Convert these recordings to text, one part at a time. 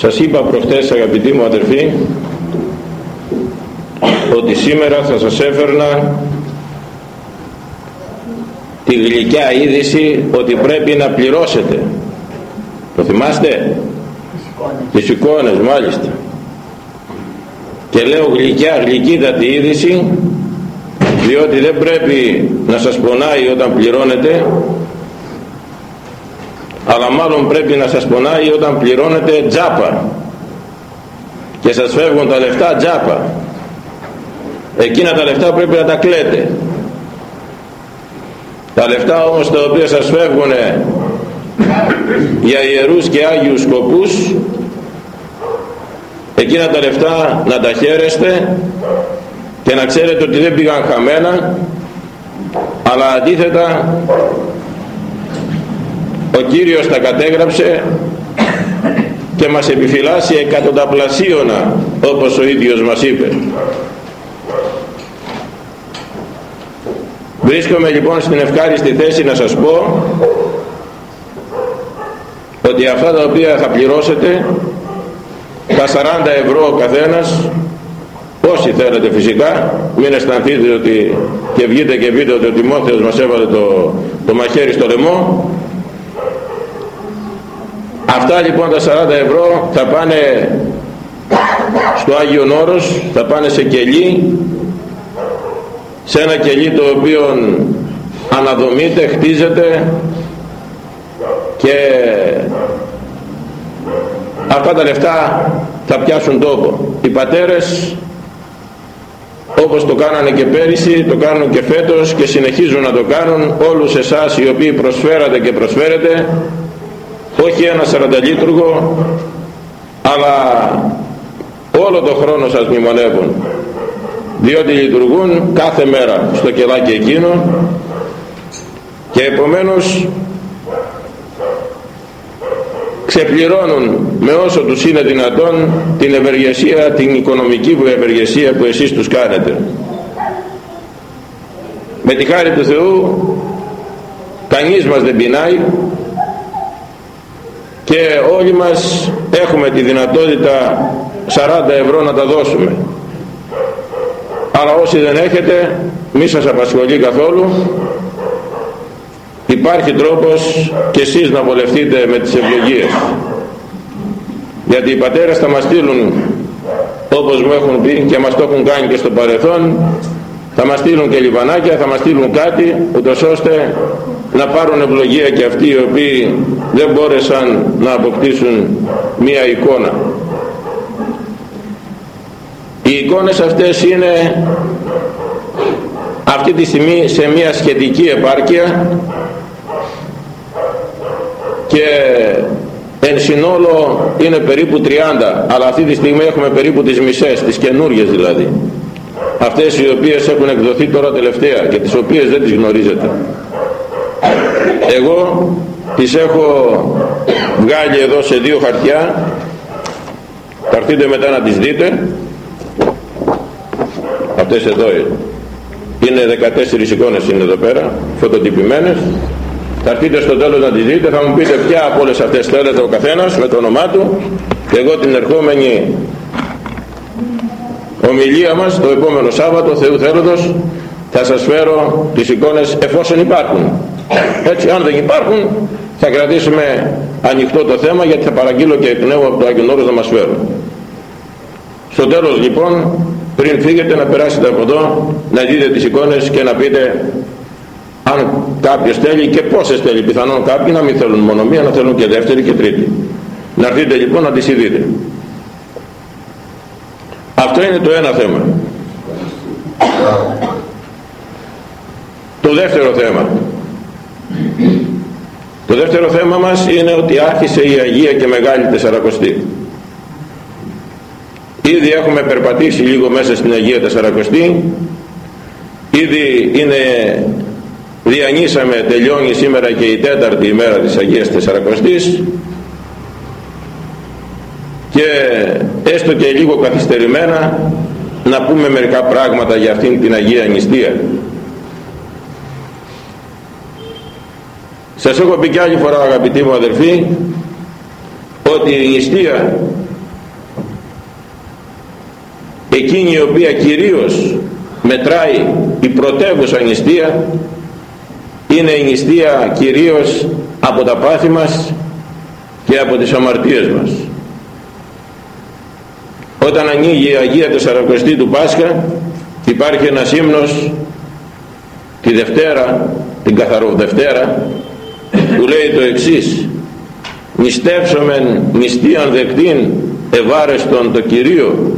Σας είπα προχτές αγαπητοί μου αδερφοί ότι σήμερα θα σας έφερνα τη γλυκιά είδηση ότι πρέπει να πληρώσετε. Το θυμάστε; Τις εικόνες μάλιστα. Και λέω γλυκιά γλυκύτατη είδηση διότι δεν πρέπει να σας πονάει όταν πληρώνετε αλλά μάλλον πρέπει να σας πονάει όταν πληρώνετε τζάπα και σας φεύγουν τα λεφτά τζάπα εκείνα τα λεφτά πρέπει να τα κλαίτε. Τα λεφτά όμως τα οποία σας φεύγουν για ιερούς και Άγιους σκοπούς εκείνα τα λεφτά να τα χαίρεστε και να ξέρετε ότι δεν πήγαν χαμένα αλλά αντίθετα ο Κύριος τα κατέγραψε και μας επιφυλάσσει εκατονταπλασίωνα όπως ο ίδιος μας είπε. Βρίσκομαι λοιπόν στην ευχάριστη θέση να σας πω ότι αυτά τα οποία θα πληρώσετε τα 40 ευρώ ο καθένας όσοι θέλετε φυσικά μην αισθανθείτε ότι και βγείτε και πείτε ότι ο Τιμόθεος μας έβαλε το, το μαχαίρι στο λαιμό αυτά λοιπόν τα 40 ευρώ θα πάνε στο Άγιο Όρος θα πάνε σε κελί σε ένα κελί το οποίο αναδομείται, χτίζεται και αυτά τα λεφτά θα πιάσουν τόπο. Οι πατέρες όπως το κάνανε και πέρυσι, το κάνουν και φέτος και συνεχίζουν να το κάνουν όλους εσάς οι οποίοι προσφέρατε και προσφέρετε όχι ένα σαρανταλίτουργο αλλά όλο το χρόνο σας μνημονεύουν διότι λειτουργούν κάθε μέρα στο κελάκι εκείνο και επομένως ξεπληρώνουν με όσο τους είναι δυνατόν την ευεργεσία, την οικονομική ευεργεσία που εσείς τους κάνετε. Με τη χάρη του Θεού κανείς μας δεν πεινάει και όλοι μας έχουμε τη δυνατότητα 40 ευρώ να τα δώσουμε. Αλλά όσοι δεν έχετε μη σας απασχολεί καθόλου. Υπάρχει τρόπος και εσείς να βολευτείτε με τις ευλογίες. Γιατί οι πατέρες θα μας στείλουν όπως μου έχουν πει και μας το έχουν κάνει και στο παρελθόν θα μας στείλουν και λιβανάκια, θα μας στείλουν κάτι ούτως ώστε να πάρουν ευλογία και αυτοί οι οποίοι δεν μπόρεσαν να αποκτήσουν μία εικόνα. Οι εικόνες αυτές είναι αυτή τη στιγμή σε μία σχετική επάρκεια και εν συνόλο είναι περίπου 30 αλλά αυτή τη στιγμή έχουμε περίπου τις μισές, τις καινούριες δηλαδή αυτές οι οποίες έχουν εκδοθεί τώρα τελευταία και τις οποίες δεν τις γνωρίζετε. Εγώ τις έχω βγάλει εδώ σε δύο χαρτιά. Θα έρθείτε μετά να τις δείτε. Αυτές εδώ είναι 14 εικόνες είναι εδώ πέρα φωτοτυπημένες. Θα έρθείτε στο τέλος να τις δείτε. Θα μου πείτε ποια από όλες αυτές θέλετε ο καθένας με το όνομά του. Και εγώ την ερχόμενη ομιλία μας το επόμενο Σάββατο Θεού θέλοντος θα σας φέρω τις εικόνες εφόσον υπάρχουν. Έτσι αν δεν υπάρχουν θα κρατήσουμε ανοιχτό το θέμα γιατί θα παραγγείλω και πνεύμα από το Άγιον Όρος να μας φέρουν. Στο τέλος λοιπόν πριν φύγετε να περάσετε από εδώ να δείτε τις εικόνες και να πείτε αν κάποιος θέλει και πόσες θέλει. Πιθανόν κάποιοι να μην θέλουν μόνο μία να θέλουν και δεύτερη και τρίτη. Να έρθετε λοιπόν να τις ειδείτε αυτό είναι το ένα θέμα. Το δεύτερο θέμα. Το δεύτερο θέμα μας είναι ότι άρχισε η Αγία και Μεγάλη Τεσσαρακοστή. Ήδη έχουμε περπατήσει λίγο μέσα στην Αγία Τεσσαρακοστή. Ήδη είναι διανύσαμε τελειώνει σήμερα και η τέταρτη ημέρα της Αγίας Τεσσαρακοστής και έστω και λίγο καθυστερημένα να πούμε μερικά πράγματα για αυτήν την Αγία Νηστεία. Σας έχω πει κι άλλη φορά αγαπητοί μου αδερφοί ότι η νηστεία εκείνη η οποία κυρίως μετράει η πρωτεύουσα νηστεία είναι η νηστεία κυρίως από τα πάθη μας και από τις αμαρτίες μας όταν ανοίγει η Αγία Τεσσαρακοστή του Πάσχα υπάρχει ένας ύμνος τη Δευτέρα την Καθαροδευτέρα που λέει το εξής νηστεύσομεν νηστείαν δεκτήν ευάρεστον το Κυρίο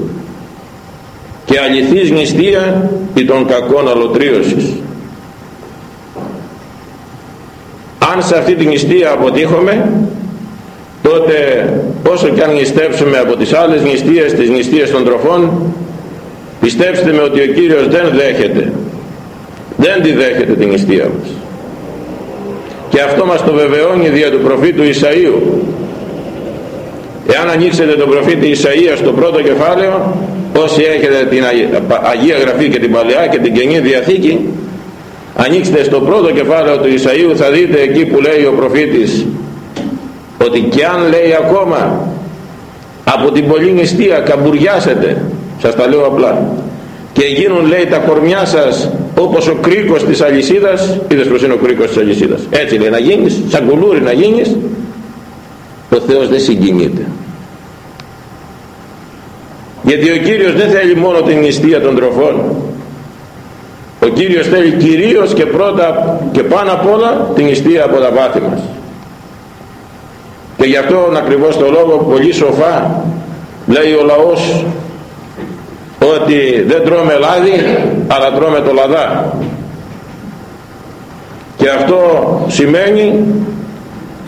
και αληθής νηστεία ή των κακών αλωτρίωσης αν σε αυτή την νηστεία αποτύχουμε τότε όσο και αν νηστεύσουμε από τις άλλες νηστείες τις νηστείες των τροφών πιστέψτε με ότι ο Κύριος δεν δέχεται δεν τη δέχεται την νηστεία μας. Και αυτό μας το βεβαιώνει δια του προφήτου Ισαΐου. Εάν ανοίξετε τον προφήτη Ισαΐας στο πρώτο κεφάλαιο όσοι έχετε την Αγία Γραφή και την Παλαιά και την Καινή Διαθήκη ανοίξτε στο πρώτο κεφάλαιο του Ισαΐου θα δείτε εκεί που λέει ο προφήτης ότι και αν λέει ακόμα από την πολλή νηστεία καμπουριάσετε σας τα λέω απλά και γίνουν λέει τα κορμιά σας όπως ο κρίκος της αλυσίδας είδες πως είναι ο κρίκος της αλυσίδας. Έτσι λέει να γίνεις σαν κουλούρι να γίνεις ο Θεός δεν συγκινείται. Γιατί ο Κύριος δεν θέλει μόνο την νηστεία των τροφών. Ο Κύριος θέλει κυρίως και πρώτα και πάνω απ' όλα την νηστεία από τα πάθη μας και γι' αυτόν ακριβώς το λόγο πολύ σοφά λέει ο λαός ότι δεν τρώμε λάδι αλλά τρώμε το λαδά. Και αυτό σημαίνει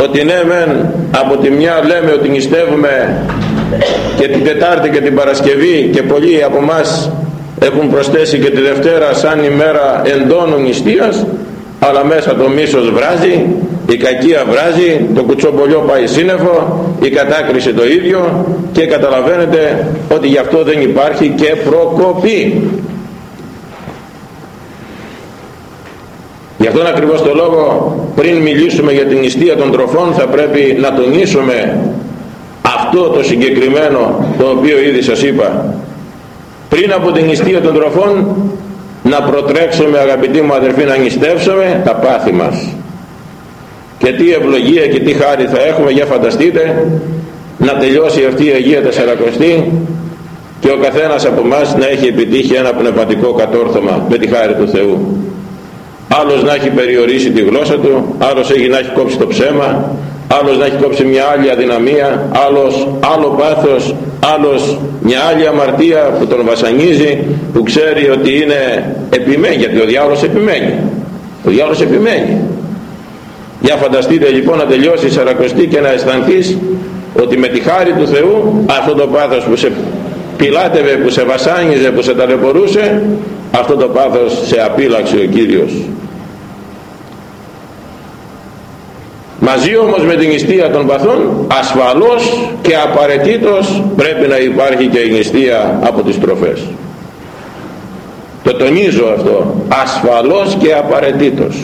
ότι ναι μεν από τη μια λέμε ότι νηστεύουμε και την Τετάρτη και την Παρασκευή και πολλοί από μας έχουν προσθέσει και τη Δευτέρα σαν ημέρα εντόνου νηστείας αλλά μέσα το μίσος βράζει η κακία βράζει το κουτσομπολιό πάει σύννεφο η κατάκριση το ίδιο και καταλαβαίνετε ότι γι' αυτό δεν υπάρχει και προκοπή. Γι' αυτόν ακριβώς το λόγο πριν μιλήσουμε για την νηστεία των τροφών θα πρέπει να τονίσουμε αυτό το συγκεκριμένο το οποίο ήδη σας είπα. Πριν από την νηστεία των τροφών να προτρέξουμε αγαπητοί μου αδερφοί να νηστεύσουμε τα πάθη μας. Και τι ευλογία και τι χάρη θα έχουμε για φανταστείτε να τελειώσει αυτή η Αγία Τεσσαρακοστή και ο καθένας από εμάς να έχει επιτύχει ένα πνευματικό κατόρθωμα με τη χάρη του Θεού. Άλλος να έχει περιορίσει τη γλώσσα του άλλος έχει να έχει κόψει το ψέμα άλλος να έχει κόψει μια άλλη αδυναμία άλλος άλλο πάθος άλλος μια άλλη αμαρτία που τον βασανίζει που ξέρει ότι είναι επιμένει γιατί ο διάολος επιμένει. Ο διάολος επιμένει. Για φανταστείτε λοιπόν να τελειώσει η Σαρακοστή και να αισθανθείς ότι με τη χάρη του Θεού αυτό το πάθος που σε πιλάτευε, που σε βασάνιζε, που σε ταλαιπωρούσε αυτό το πάθος σε απείλαξε ο Κύριος μαζί όμως με την νηστεία των παθών ασφαλώς και απαραίτητος πρέπει να υπάρχει και η νηστεία από τις τροφές. Το τονίζω αυτό ασφαλώς και απαραίτητος.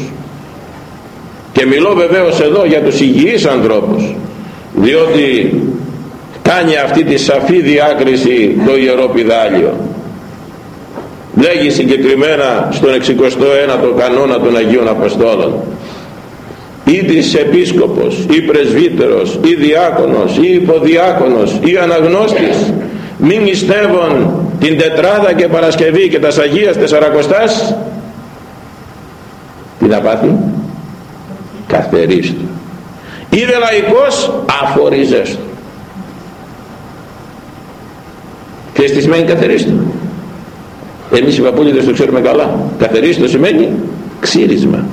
Και μιλώ βεβαίως εδώ για τους υγιείς ανθρώπους διότι κάνει αυτή τη σαφή διάκριση το Ιερό Πιδάλιο. Λέγει συγκεκριμένα στον 61ο κανόνα των Αγίων Αποστόλων ή της επίσκοπος ή πρεσβύτερος ή διάκονος ή υποδιάκονος ή αναγνώστης μην νηστεύουν την Τετράδα και Παρασκευή και τας Αγίας Τεσσαρακοστάς τι θα πάθει; Καθερίστο είδε λαϊκός αφορίζεστο και στη σημαίνει καθερίστο εμείς οι παππούλιδες το ξέρουμε καλά. Καθερίστο σημαίνει ξύρισμα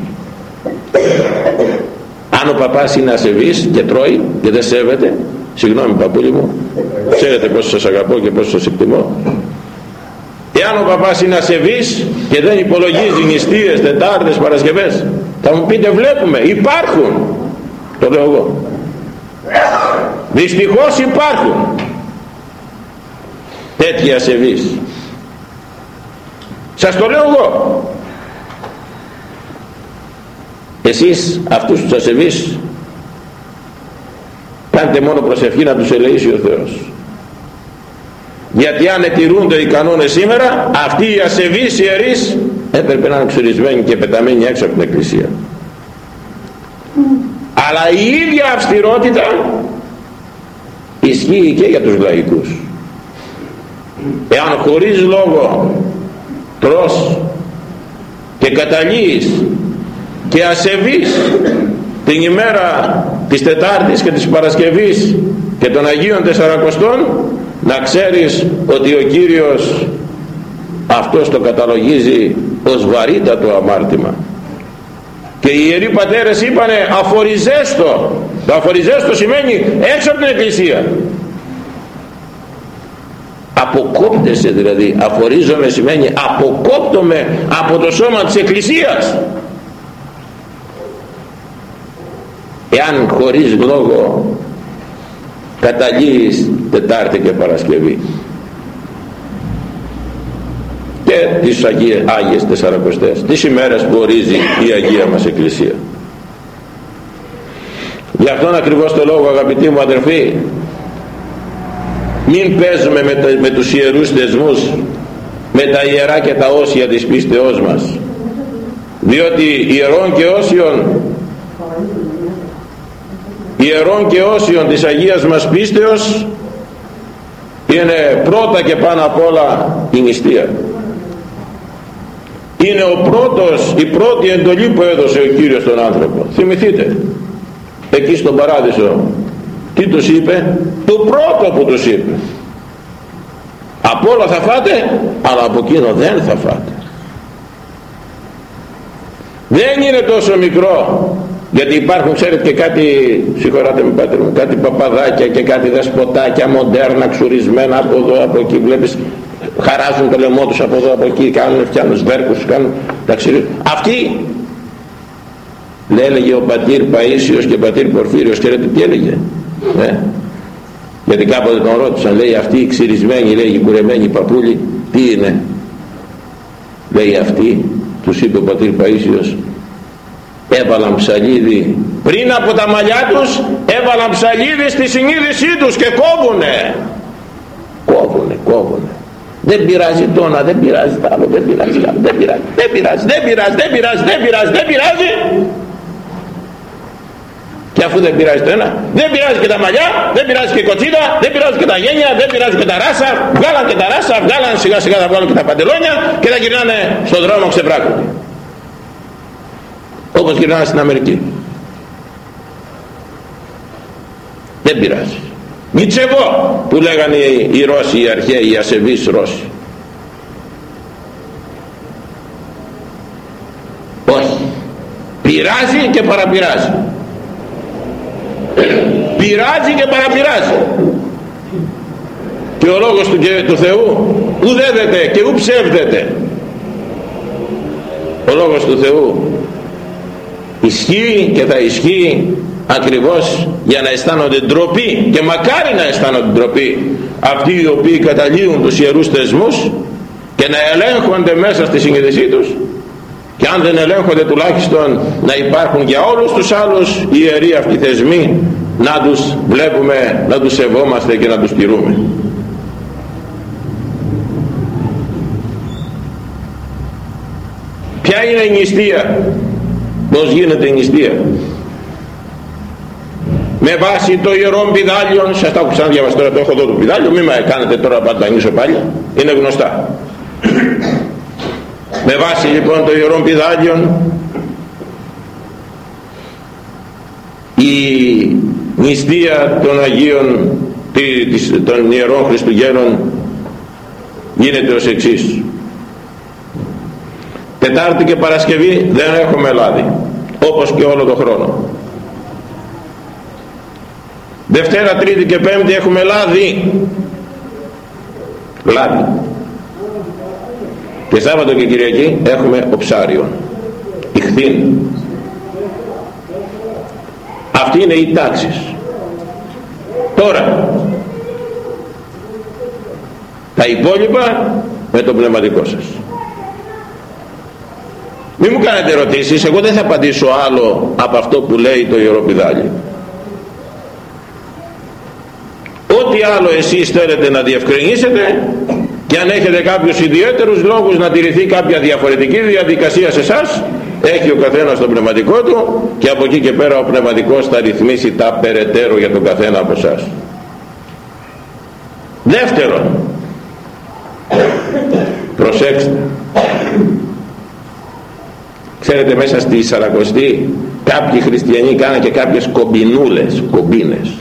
αν ο παπάς είναι ασεβής και τρώει και δεν σέβεται. Συγγνώμη παππούλη μου. Ξέρετε πόσο σας αγαπώ και πόσο σας εκτιμώ. Εάν ο παπάς είναι ασεβής και δεν υπολογίζει νηστείες, τετάρτες, παρασκευές. Θα μου πείτε βλέπουμε υπάρχουν. Το λέω εγώ. Δυστυχώς υπάρχουν. Τέτοιοι ασεβείς σας το λέω εγώ εσείς αυτούς τους ασεβείς κάντε μόνο προσευχή να τους ελεήσει ο Θεός. Γιατί αν ετηρούνται οι κανόνες σήμερα αυτοί οι ασεβείς ιερείς έπρεπε να είναι ξουρισμένοι και πεταμένοι έξω από την εκκλησία. Αλλά η ίδια αυστηρότητα ισχύει και για τους λαϊκούς. Εάν χωρίς λόγο τρως και καταλύεις και ασεβείς την ημέρα της Τετάρτης και της Παρασκευής και των Αγίων Τεσσαρακοστών να ξέρεις ότι ο Κύριος αυτός το καταλογίζει ως βαρύτατο αμάρτημα. Και οι Ιεροί Πατέρες είπανε αφοριζέστο το αφοριζέστο σημαίνει έξω από την Εκκλησία. Αποκόπτεσαι δηλαδή. Αφορίζομαι σημαίνει αποκόπτομαι από το σώμα της Εκκλησίας εάν χωρίς λόγο καταλύεις Τετάρτη και Παρασκευή. Και τις Αγίες, Άγιες Τεσσαρακοστές τις ημέρες που ορίζει η Αγία μας Εκκλησία. Γι' αυτόν ακριβώς το λόγο αγαπητοί μου αδερφοί μην παίζουμε με, τα, με τους ιερούς θεσμούς με τα ιερά και τα όσια της πίστεώς μας. Διότι ιερών και όσιων ιερών και όσιων της Αγίας μας πίστεως είναι πρώτα και πάνω απ' όλα η νηστεία. Είναι ο πρώτος, η πρώτη εντολή που έδωσε ο Κύριος στον άνθρωπο. Θυμηθείτε εκεί στον παράδεισο τι τους είπε; Το πρώτο που τους είπε. Από όλα θα φάτε αλλά από εκείνο δεν θα φάτε. Δεν είναι τόσο μικρό γιατί υπάρχουν ξέρετε και κάτι συγχωράτε με πάτερ μου κάτι παπαδάκια και κάτι δεσποτάκια μοντέρνα ξουρισμένα από εδώ από εκεί βλέπεις χαράζουν το λαιμό τους από εδώ από εκεί κάνουν φτιάνουν σβέρκους κάνουν ταξίδι αυτοί έλεγε ο πατήρ Παΐσιος και πατήρ Πορφύριος ξέρετε τι έλεγε ε; γιατί κάποτε τον ρώτησαν λέει αυτοί οι ξυρισμένοι λέει οι κουρεμένοι παππούλοι τι είναι; Λέει αυτοί τους είπε ο πατήρ Παΐσιος έβαλαν ψαλίδι. Πριν από τα μαλλιά τους έβαλαν ψαλίδι στη συνείδησή τους και κόβουνε. Κόβουνε κόβουνε. Δεν πειράζει το ένα, δεν πειράζει το άλλο, δεν πειράζει το άλλο, δεν πειράζει, δεν πειράζει, δεν πειράζει, δεν πειράζει, δεν πειράζει, δεν πειράζει. Και αφού δεν πειράζει το ένα, δεν πειράζει και τα μαλλιά, δεν πειράζει και η κοτσίδα, δεν πειράζει και τα γένια, δεν πειράζει και τα ράσα, βγάλαν και τα ράσα, βγάλαν σιγά σιγά θα βγάλουν και τα παντελόνια και θα γυρνάνε στον δρόμο ξεβράκονται όπως γυρνάνε στην Αμερική. Δεν πειράζει. Μητσεβό που λέγανε οι Ρώσοι οι αρχαίοι οι ασεβείς Ρώσοι. Όχι. Πειράζει και παραπειράζει. Πειράζει και παραπειράζει. Και ο λόγος του, του Θεού ουδεύεται και ου ψεύδεται. Ο λόγος του Θεού ισχύει και θα ισχύει ακριβώς για να αισθάνονται ντροπή και μακάρι να αισθάνονται ντροπή αυτοί οι οποίοι καταλύουν τους ιερούς θεσμούς και να ελέγχονται μέσα στη συνείδησή τους και αν δεν ελέγχονται τουλάχιστον να υπάρχουν για όλους τους άλλους οι ιεροί αυτοί θεσμοί να τους βλέπουμε, να τους σεβόμαστε και να τους τηρούμε. Ποια είναι η νηστεία; Πως γίνεται η νηστεία; Με βάση το ιερό πιδάλιο σας τα έχω ξαναδιαβάσει τώρα το έχω εδώ το πιδάλιο μην με κάνετε τώρα πάντα ανοίξω πάλι είναι γνωστά. Με βάση λοιπόν το ιερό πιδάλιο η νηστεία των Αγίων των Ιερών Χριστουγέννων γίνεται ως εξής Τετάρτη και Παρασκευή δεν έχουμε λάδι όπως και όλο το χρόνο. Δευτέρα, Τρίτη και Πέμπτη έχουμε λάδι. Λάδι. Και Σάββατο και Κυριακή έχουμε οψάριο. Ηχθήν αυτή είναι η τάξη. Τώρα τα υπόλοιπα με το πνευματικό σας μην μου κάνετε ερωτήσεις, εγώ δεν θα απαντήσω άλλο από αυτό που λέει το Ιεροπιδάλιο. Ό,τι ό,τι άλλο εσείς θέλετε να διευκρινίσετε και αν έχετε κάποιους ιδιαίτερους λόγους να τηρηθεί κάποια διαφορετική διαδικασία σε εσάς, έχει ο καθένας το πνευματικό του και από εκεί και πέρα ο πνευματικός θα ρυθμίσει τα περαιτέρω για τον καθένα από εσάς. Δεύτερον, προσέξτε, ξέρετε μέσα στη Σαρακοστή κάποιοι χριστιανοί κάναν και κάποιες κομπινούλες, κομπίνες.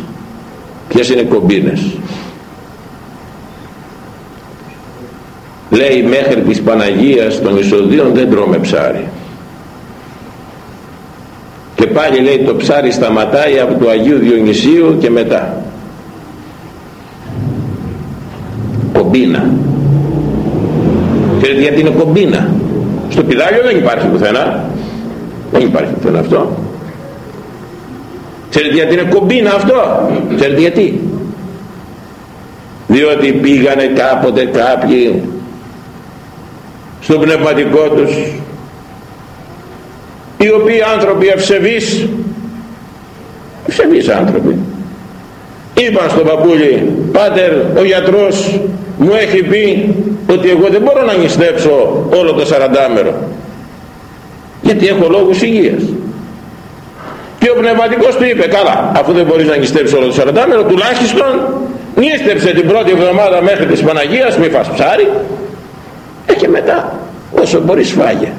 Ποιες είναι κομπίνες; λέει μέχρι της Παναγίας των Ισοδίων δεν τρώμε ψάρι και πάλι λέει το ψάρι σταματάει από το Αγίου Διονυσίου και μετά κομπίνα ξέρετε γιατί είναι κομπίνα; Στο πιδάλιο δεν υπάρχει πουθενά. Δεν υπάρχει πουθενά αυτό. Ξέρετε γιατί είναι κομπίνα αυτό; Ξέρετε γιατί; Διότι πήγανε κάποτε κάποιοι στο πνευματικό τους οι οποίοι άνθρωποι ευσεβείς ευσεβείς άνθρωποι. Είπαν στον παππούλι πάτερ ο γιατρός μου έχει πει ότι εγώ δεν μπορώ να νηστέψω όλο το σαραντάμερο. Γιατί έχω λόγους υγείας. Και ο πνευματικός του είπε καλά αφού δεν μπορείς να νηστέψεις όλο το σαραντάμερο τουλάχιστον νήστεψε την πρώτη εβδομάδα μέχρι της Παναγίας μη φας ψάρι ε, και μετά όσο μπορείς φάγε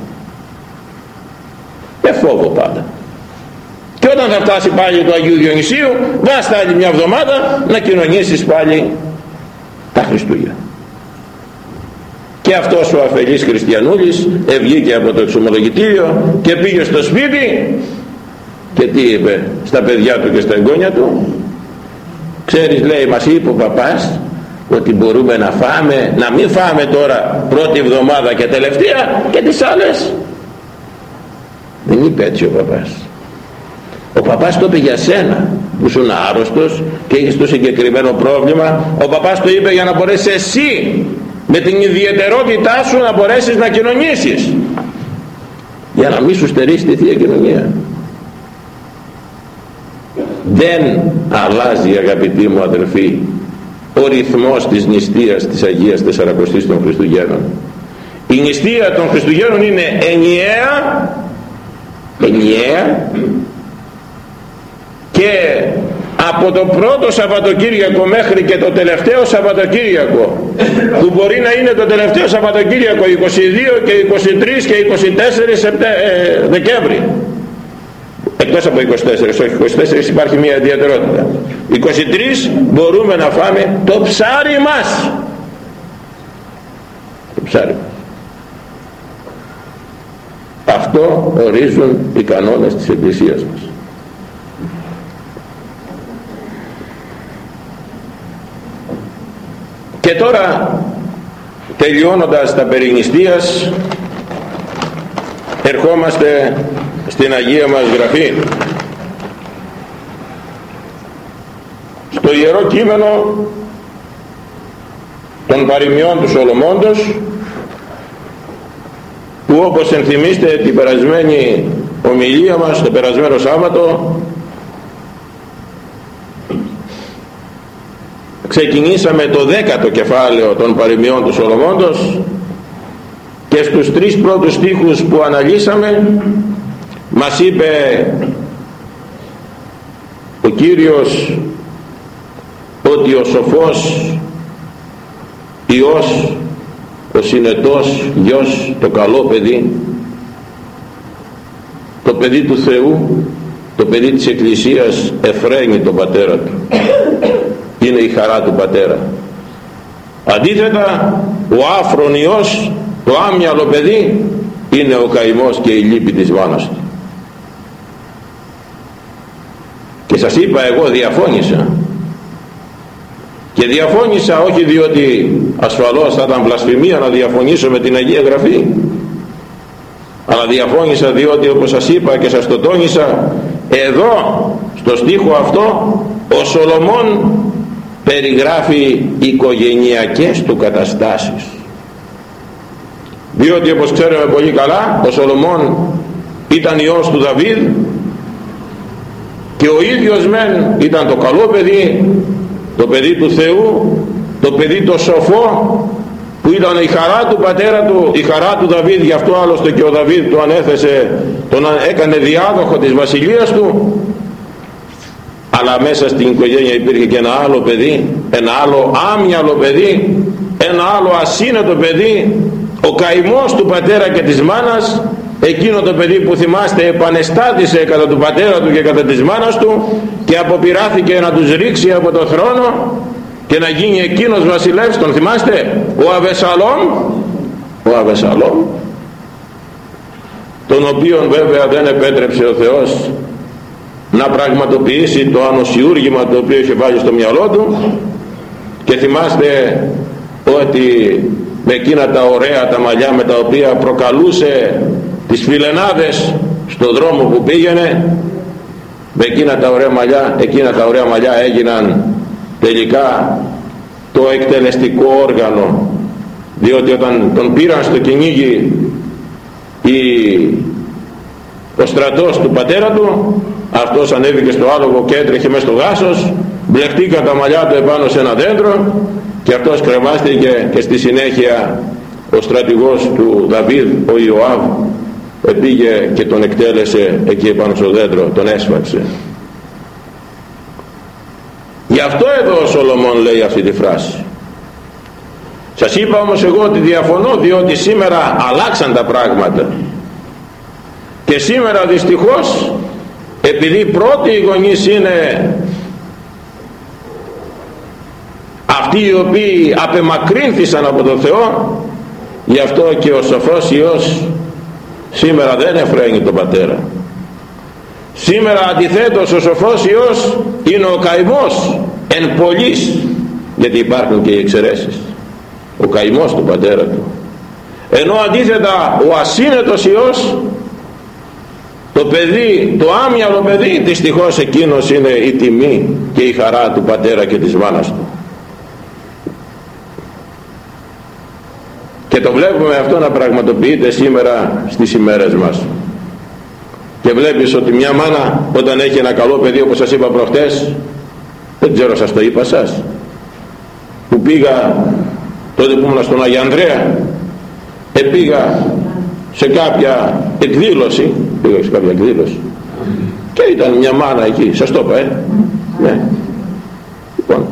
με φόβο πάντα. Και όταν θα φτάσει πάλι το Αγίου Διονυσίου βάστα άλλη μια εβδομάδα να κοινωνήσεις πάλι τα Χριστούγεννα και αυτός ο αφελής χριστιανούλης ευγήκε από το εξομολογητήριο και πήγε στο σπίτι και τι είπε στα παιδιά του και στα εγγόνια του. Ξέρεις λέει μας είπε ο παπάς ότι μπορούμε να φάμε να μην φάμε τώρα πρώτη εβδομάδα και τελευταία και τις άλλες. Δεν είπε έτσι ο παπάς. Ο παπάς το είπε για σένα που ήσουν άρρωστος και έχεις το συγκεκριμένο πρόβλημα. Ο παπάς το είπε για να μπορέσεις εσύ με την ιδιαιτερότητά σου να μπορέσεις να κοινωνήσεις. Για να μην σου στερήσει τη Θεία Κοινωνία. Δεν αλλάζει αγαπητοί μου αδελφοί ο ρυθμός της νηστείας της Αγίας Τεσσαρακοστής των Χριστουγέννων. Η νηστεία των Χριστουγέννων είναι ενιαία ενιαία και από το πρώτο Σαββατοκύριακο μέχρι και το τελευταίο Σαββατοκύριακο που μπορεί να είναι το τελευταίο Σαββατοκύριακο 22 και 23 και 24 ε, Δεκέμβρη. Εκτός από 24 όχι 24 υπάρχει μια ιδιαιτερότητα. 23 μπορούμε να φάμε το ψάρι μας. Το ψάρι μας. Αυτό ορίζουν οι κανόνες της Εκκλησίας μας και τώρα τελειώνοντας τα περινιστίας ερχόμαστε στην Αγία μας Γραφή. Στο Ιερό Κείμενο των παροιμιών του Σολομώντος που όπως ενθυμίστε την περασμένη ομιλία μας το περασμένο Σάββατο ξεκινήσαμε το δέκατο κεφάλαιο των παροιμιών του Σολομώντος και στους τρεις πρώτους στίχους που αναλύσαμε μας είπε ο Κύριος ότι ο σοφός Υιός ο συνετός γιος το καλό παιδί το παιδί του Θεού το παιδί της Εκκλησίας εφραίνει τον πατέρα του είναι η χαρά του πατέρα. Αντίθετα ο άφρον Υιός το άμυαλο παιδί είναι ο καημός και η λύπη της μάνας του. Και σας είπα εγώ διαφώνησα. Και διαφώνησα όχι διότι ασφαλώς θα ήταν βλασφημία να διαφωνήσω με την Αγία Γραφή αλλά διαφώνησα διότι όπως σας είπα και σας το τόνισα εδώ στο στίχο αυτό ο Σολομών περιγράφει οικογενειακές του καταστάσεις. Διότι όπως ξέρουμε πολύ καλά ο Σολομών ήταν ιός του Δαβίδ και ο ίδιος μεν ήταν το καλό παιδί το παιδί του Θεού το παιδί το σοφό που ήταν η χαρά του πατέρα του η χαρά του Δαβίδ γι' αυτό άλλωστε και ο Δαβίδ του ανέθεσε τον έκανε διάδοχο της βασιλείας του αλλά μέσα στην οικογένεια υπήρχε και ένα άλλο παιδί ένα άλλο άμυαλο παιδί ένα άλλο ασύνετο παιδί. Ο καημός του πατέρα και της μάνας εκείνο το παιδί που θυμάστε επανεστάτησε κατά του πατέρα του και κατά της μάνας του και αποπειράθηκε να τους ρίξει από το θρόνο και να γίνει εκείνος βασιλεύς τον θυμάστε; Ο Αβεσαλόμ ο Αβεσαλόμ τον οποίον βέβαια δεν επέτρεψε ο Θεός να πραγματοποιήσει το ανοσιούργημα το οποίο είχε βάλει στο μυαλό του. Και θυμάστε ότι με εκείνα τα ωραία τα μαλλιά με τα οποία προκαλούσε τις φιλενάδες στον δρόμο που πήγαινε με εκείνα τα ωραία μαλλιά εκείνα τα ωραία μαλλιά έγιναν τελικά το εκτελεστικό όργανο. Διότι όταν τον πήραν στο κυνήγι η, ο στρατός του πατέρα του αυτός ανέβηκε στο άλογο και έτρεχε μέσα στο γάσος μπλεχτήκαν τα μαλλιά του επάνω σε ένα δέντρο και αυτός κρεμάστηκε και στη συνέχεια ο στρατηγός του Δαβίδ ο Ιωάβ πήγε και τον εκτέλεσε εκεί επάνω στο δέντρο τον έσφαξε. Γι' αυτό εδώ ο Σολομών λέει αυτή τη φράση. Σας είπα όμως εγώ ότι διαφωνώ διότι σήμερα αλλάξαν τα πράγματα. Και σήμερα δυστυχώς επειδή πρώτοι οι γονείς είναι αυτοί οι οποίοι απεμακρύνθησαν από τον Θεό γι' αυτό και ο σοφός Υιός σήμερα δεν εφραίνει τον πατέρα. Σήμερα αντιθέτως ο σοφός Υιός είναι ο καημός εν πολλής γιατί υπάρχουν και οι εξαιρέσεις. Ο καημός του πατέρα του. Ενώ αντίθετα ο ασύνετος Υιός το παιδί, το άμυαλο παιδί δυστυχώς εκείνος είναι η τιμή και η χαρά του πατέρα και της μάνας του. Και το βλέπουμε αυτό να πραγματοποιείται σήμερα στις ημέρες μας. Και βλέπεις ότι μια μάνα όταν έχει ένα καλό παιδί όπως σας είπα προχτές δεν ξέρω σας το είπα σας που πήγα τότε που ήμουν στον Αγία Ανδρέα επήγα σε κάποια εκδήλωση πήγα σε κάποια εκδήλωση. Και ήταν μια μάνα εκεί σας το είπα ε. Ναι. Λοιπόν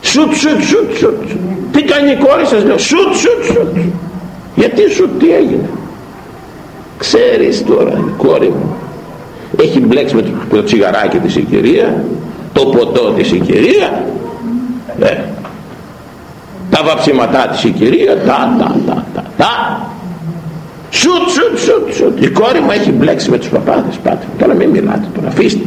σουτ σουτ σουτ σουτ. Τι κάνει η κόρη σας λέω σουτ σουτ σουτ. Γιατί σουτ τι έγινε. Ξέρεις τώρα η κόρη μου έχει μπλέξει με το τσιγαράκι της η κυρία το ποτό της η κυρία ε, τα βαψιματά της η κυρία τα τα τα τα τα σουτ σουτ σουτ σουτ. Η κόρη μου έχει μπλέξει με τους παπάδες πάτε τώρα μην μιλάτε τώρα αφήστε.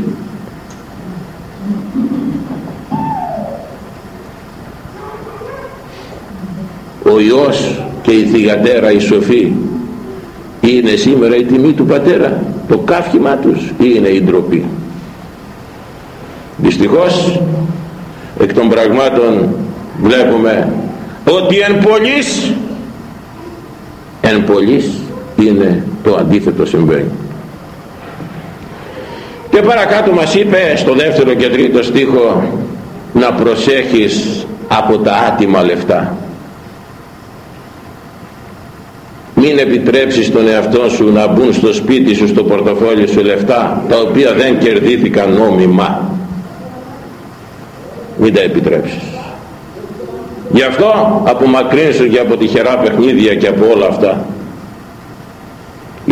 Ο Υιός και η θυγατέρα η σοφή είναι σήμερα η τιμή του πατέρα. Το κάφημα τους ή είναι η ντροπή. Δυστυχώς εκ των πραγμάτων βλέπουμε ότι εν πολλής εν πολλής είναι το αντίθετο συμβαίνει. Και παρακάτω μας είπε στο δεύτερο και τρίτο στίχο να προσέχεις από τα άτιμα λεφτά. Μην επιτρέψεις τον εαυτό σου να μπουν στο σπίτι σου στο πορτοφόλι σου λεφτά τα οποία δεν κερδίθηκαν νόμιμα. Μην τα επιτρέψεις. Γι' αυτό απομακρύνσου και από τυχερά παιχνίδια και από όλα αυτά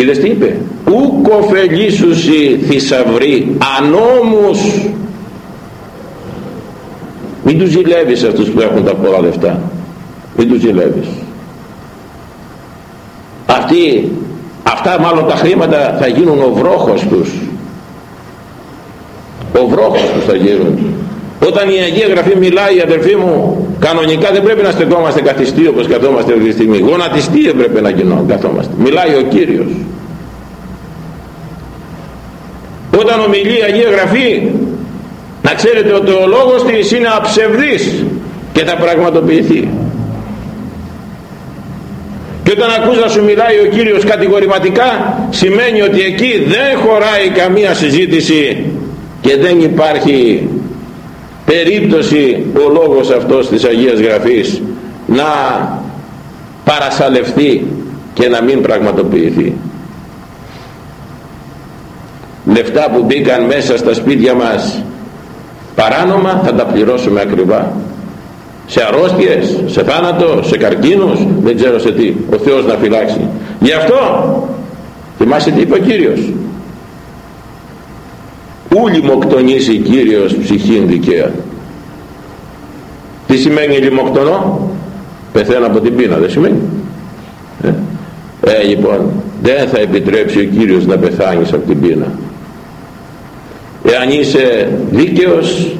είδες τι είπε; Ου κοφελίσουσι θησαυροί ανώμους μην τους ζηλεύεις αυτούς που έχουν τα πολλά λεφτά. Μην τους ζηλεύεις. Αυτοί αυτά μάλλον τα χρήματα θα γίνουν ο βρόχος τους. Ο βρόχος τους θα γίνουν. Όταν η Αγία Γραφή μιλάει αδερφοί μου κανονικά δεν πρέπει να στεκόμαστε καθιστοί όπως καθόμαστε αυτή τη στιγμή. Γονατιστοί δεν πρέπει να γινώ, καθόμαστε μιλάει ο Κύριος όταν ομιλεί η Αγία Γραφή να ξέρετε ότι ο λόγος της είναι αψευδής και θα πραγματοποιηθεί. Και όταν ακούς να σου μιλάει ο Κύριος κατηγορηματικά σημαίνει ότι εκεί δεν χωράει καμία συζήτηση και δεν υπάρχει περίπτωση ο λόγος αυτός της Αγίας Γραφής να παρασαλευθεί και να μην πραγματοποιηθεί λεφτά που μπήκαν μέσα στα σπίτια μας παράνομα θα τα πληρώσουμε ακριβά. Σε αρρώστιες, σε θάνατο, σε καρκίνους δεν ξέρω σε τι ο Θεός να φυλάξει. Γι' αυτό θυμάσαι τι είπε ο Κύριος; Ου λιμοκτονήσει Κύριος ψυχήν δικαία τι σημαίνει λιμοκτονώ πεθαίνω από την πείνα δεν σημαίνει. Ε, ε λοιπόν δεν θα επιτρέψει ο Κύριος να πεθάνεις από την πείνα εάν είσαι δίκαιος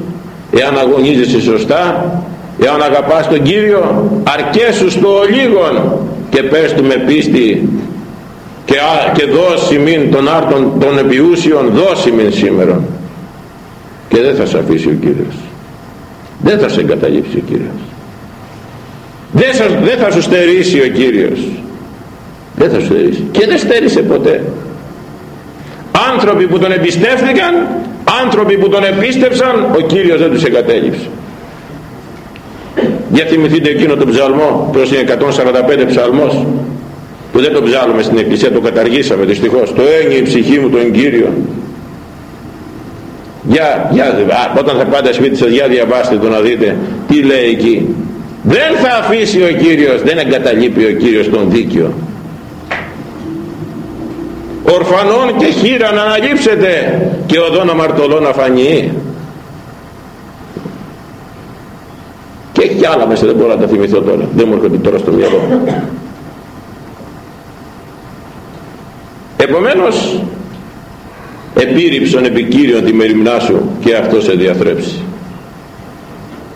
εάν αγωνίζεσαι σωστά εάν αγαπάς τον Κύριο αρκέσου στο ολίγον και πες του με πίστη και, και δώσει μην των άρτων των επιούσιων δώσει μην σήμερα και δεν θα σε αφήσει ο Κύριος. Δεν θα σε εγκαταλείψει ο Κύριος. Δεν, θα, δεν θα σου στερήσει ο Κύριος. Δεν θα σου στερήσει. Και δεν στέρισε ποτέ. Άνθρωποι που τον εμπιστεύτηκαν άνθρωποι που τον επίστευσαν ο Κύριος δεν τους εγκατέλειψε. Για θυμηθείτε εκείνο τον ψαλμό προς είναι 145 ψαλμός που δεν τον ψάλουμε στην εκκλησία το καταργήσαμε δυστυχώς. Το έννοια η ψυχή μου τον Κύριο. Για, για, όταν θα πάτε σπίτι σας για διαβάστε το να δείτε τι λέει εκεί. Δεν θα αφήσει ο Κύριος δεν εγκαταλείπει ο Κύριος τον δίκαιο ορφανών και χείρα να αναλείψετε και οδόν αμαρτωλών να φανεί. Και έχει κι άλλα μέσα δεν μπορώ να τα θυμηθώ τώρα. Δεν μου έρχονται τώρα στο μυαλό. Επομένως επίρρηψον επικύριον τη μεριμνά σου και αυτό σε διαθρέψει.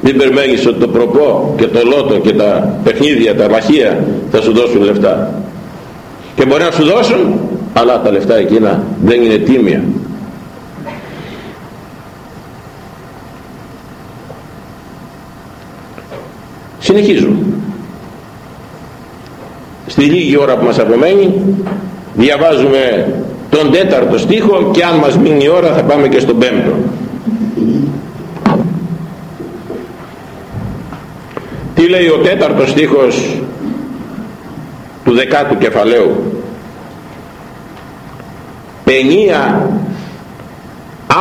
Μην περιμένεις ότι το προπό και το λότο και τα παιχνίδια, τα λαχεία θα σου δώσουν λεφτά. Και μπορεί να σου δώσουν αλλά τα λεφτά εκείνα δεν είναι τίμια. Συνεχίζω στη λίγη ώρα που μας απομένει διαβάζουμε τον τέταρτο στίχο και αν μας μείνει η ώρα θα πάμε και στον πέμπτο. Τι λέει ο τέταρτος στίχος του δεκάτου κεφαλαίου; Πενία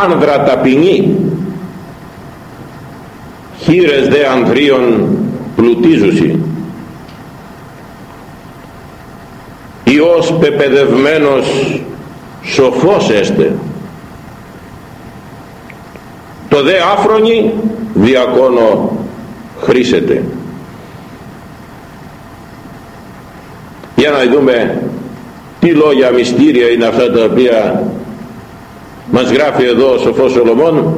άνδρα ταπεινή χείρες δε ανδρίων πλουτίζουσι. Υιός πεπαιδευμένος σοφός έστε. Το δε άφρονη διακόνο χρήσεται. Για να δούμε τι λόγια μυστήρια είναι αυτά τα οποία μας γράφει εδώ ο Σοφός Σολομών;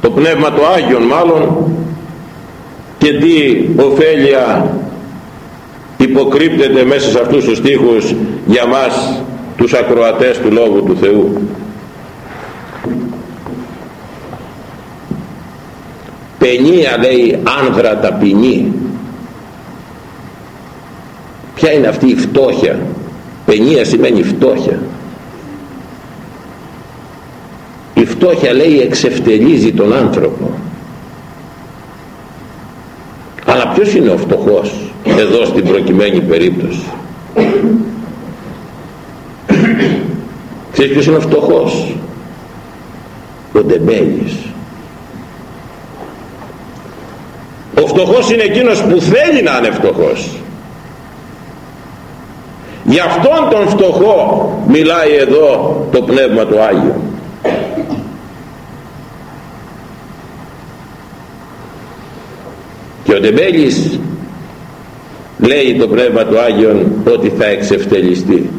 Το Πνεύμα του Άγιον μάλλον. Και τι ωφέλεια υποκρύπτεται μέσα σε αυτούς τους στίχους για μας τους ακροατές του Λόγου του Θεού. Πενία λέει άνδρα ταπεινή. Ποια είναι αυτή η φτώχεια; Πενία σημαίνει φτώχεια. Η φτώχεια λέει εξευτελίζει τον άνθρωπο. Αλλά ποιος είναι ο φτωχός εδώ στην προκειμένη περίπτωση; Ξέρεις ποιος είναι ο φτωχός; Ο Ντεμπέλης. Ο φτωχός είναι εκείνος που θέλει να είναι φτωχός για αυτόν τον φτωχό μιλάει εδώ το Πνεύμα του Άγιο. Και ο Ντεμπέλης λέει το Πνεύμα του Άγιον ότι θα εξευτελιστεί.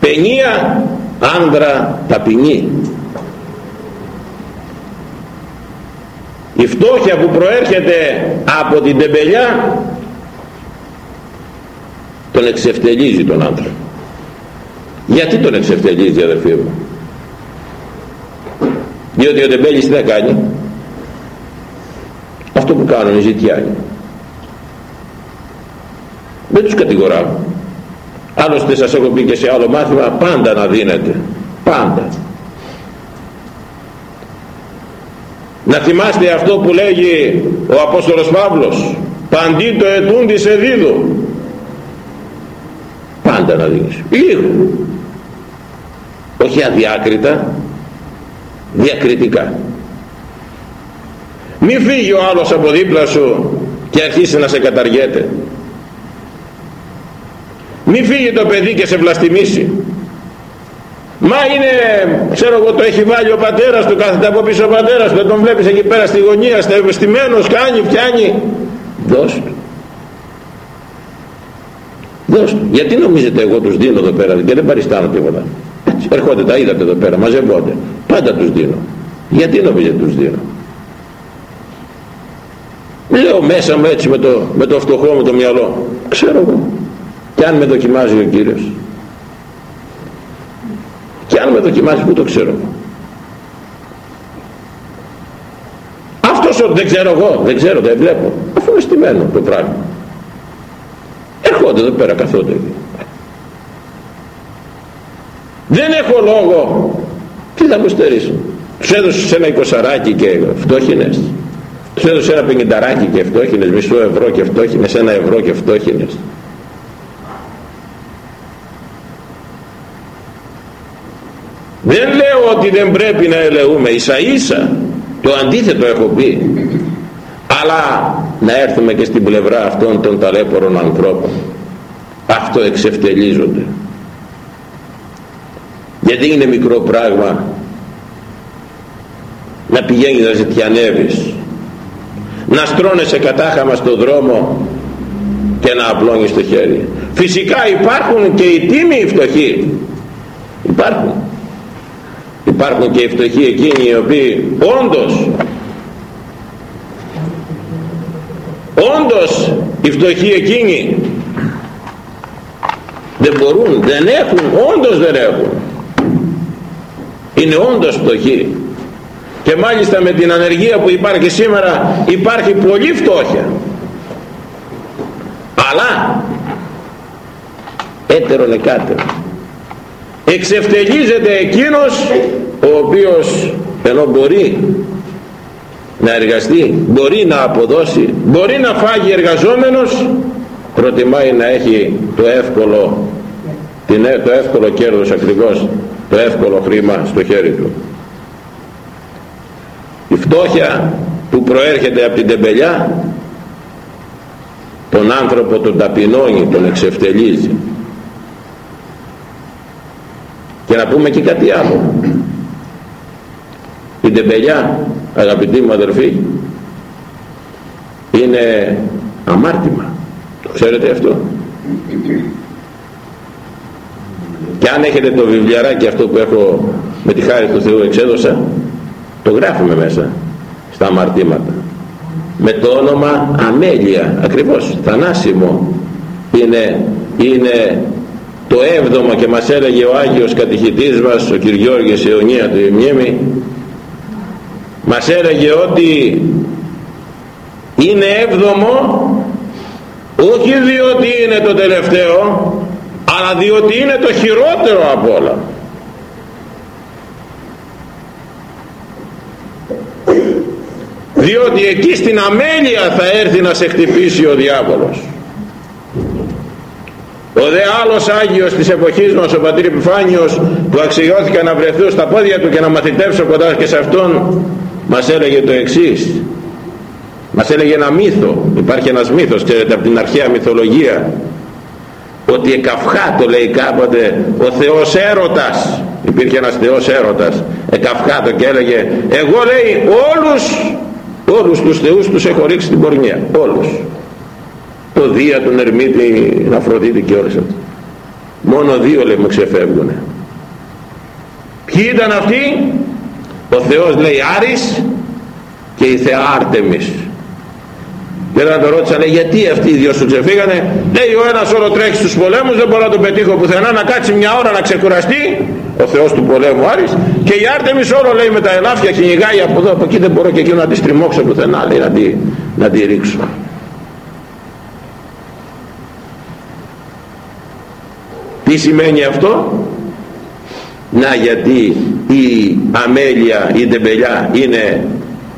Παινία άνδρα ταπεινή. Η φτώχεια που προέρχεται από την τεμπελιά τον εξευτελίζει τον άνθρωπο. Γιατί τον εξευτελίζει αδερφοί μου; Διότι ο τεμπέλης τι θα κάνει αυτό που κάνουν οι ζητιάνοι. Δεν τους κατηγοράω άλλωστε σας έχω πει και σε άλλο μάθημα πάντα να δίνετε πάντα. Να θυμάστε αυτό που λέγει ο Απόστολος Παύλος. Παντί το ετούντι σε δίδω πάντα να δίνεις λίγο. Όχι αδιάκριτα διακριτικά. Μη φύγει ο άλλος από δίπλα σου και αρχίσει να σε καταργέται. Μη φύγει το παιδί και σε βλαστημίσει. Μα είναι, ξέρω εγώ, το έχει βάλει ο πατέρας του, κάθεται από πίσω ο πατέρας του, τον βλέπεις εκεί πέρα στη γωνία, στα ευαισθημένος, κάνει, πιάνει. Δώσ' του. Δώσ' του. Γιατί νομίζετε εγώ τους δίνω εδώ πέρα και δεν παριστάνω τίποτα; Έτσι, έρχονται, τα είδατε εδώ πέρα, μαζεύονται. Πάντα τους δίνω. Γιατί νομίζετε τους δίνω; Λέω μέσα μου έτσι με το, με το φτωχό μου το μυαλό. Ξέρω εγώ. Και αν με δοκιμάζει ο Κύριος και αν με δοκιμάζει που το ξέρω αυτός δεν ξέρω εγώ δεν ξέρω δεν βλέπω αφού είναι στημένο το πράγμα έρχονται εδώ πέρα καθόνται. Δεν έχω λόγο. Τι θα μου στερήσουν. Τους έδωσε ένα εικοσαράκι και φτώχινες τους έδωσε ένα πενινταράκι και φτώχινες μισό ευρώ και φτώχινες ένα ευρώ και φτώχινες δεν λέω ότι δεν πρέπει να ελεούμε. Ίσα ίσα το αντίθετο έχω πει αλλά να έρθουμε και στην πλευρά αυτών των ταλέπορων ανθρώπων. Αυτό εξευτελίζονται. Γιατί είναι μικρό πράγμα να πηγαίνεις να ζητιανεύεις να στρώνεσαι κατάχαμα στο δρόμο και να απλώνεις το χέρι. Φυσικά υπάρχουν και οι τίμοι φτωχοί. Υπάρχουν. Υπάρχουν και οι φτωχοί εκείνοι οι οποίοι όντως όντως οι φτωχοί εκείνοι δεν μπορούν, δεν έχουν, όντως δεν έχουν. Είναι όντως φτωχοί. Και μάλιστα με την ανεργία που υπάρχει σήμερα υπάρχει πολύ φτώχεια. Αλλά έτερο εκάτερο εξευτελίζεται εκείνος ο οποίος ενώ μπορεί να εργαστεί μπορεί να αποδώσει μπορεί να φάγει εργαζόμενος προτιμάει να έχει το εύκολο το εύκολο κέρδος ακριβώς το εύκολο χρήμα στο χέρι του. Η φτώχεια που προέρχεται από την τεμπελιά τον άνθρωπο τον ταπεινώνει, τον εξευτελίζει. Και να πούμε και κάτι άλλο. Η τεμπελιά αγαπητοί μου αδερφοί είναι αμάρτημα το ξέρετε αυτό; Και αν έχετε το βιβλιαράκι αυτό που έχω με τη χάρη του Θεού εξέδωσα το γράφουμε μέσα στα αμαρτήματα με το όνομα αμέλεια ακριβώς θανάσιμο είναι, είναι το έβδομο και μας έλεγε ο Άγιος Κατηχητής μας ο κ. Γιώργης Ιωνία του Ιμνήμη μας έλεγε ότι είναι έβδομο όχι διότι είναι το τελευταίο αλλά διότι είναι το χειρότερο από όλα. Διότι εκεί στην αμέλεια θα έρθει να σε χτυπήσει ο διάβολος. Ο δε άλλος Άγιος της εποχής μας ο πατήρ Επιφάνιος που αξιώθηκα να βρεθώ στα πόδια του και να μαθητεύσω κοντά και σε αυτόν μας έλεγε το εξής. Μας έλεγε ένα μύθο. Υπάρχει ένας μύθος ξέρετε από την αρχαία μυθολογία ότι εκαυχά το λέει κάποτε ο Θεός έρωτας. Υπήρχε ένας Θεός έρωτας. Εκαυχά το και έλεγε εγώ λέει όλους όλους τους θεούς τους έχω ρίξει στην πορνεία. Όλους το Δία, τον Ερμήτη, την Αφροδίτη και όλες αυτές. Μόνο δύο λέει μου ξεφεύγουνε. Ποιοι ήταν αυτοί; Ο Θεός λέει Άρης και η Θεά Άρτεμις. Και όταν το ρώτησα λέει γιατί αυτοί οι δυο σου ξεφύγανε λέει ο ένας όλο τρέχει στους πολέμους δεν μπορώ να τον πετύχω πουθενά να κάτσει μια ώρα να ξεκουραστεί. Ο Θεός του πολέμου Άρης. Και η Άρτεμις όλο λέει με τα ελάφια κυνηγάει από εδώ από εκεί δεν μπορώ και εκεί να τη στριμώξω πουθενά λέει να τη, να τη ρίξω. Τι σημαίνει αυτό; Να γιατί η αμέλεια η τεμπελιά είναι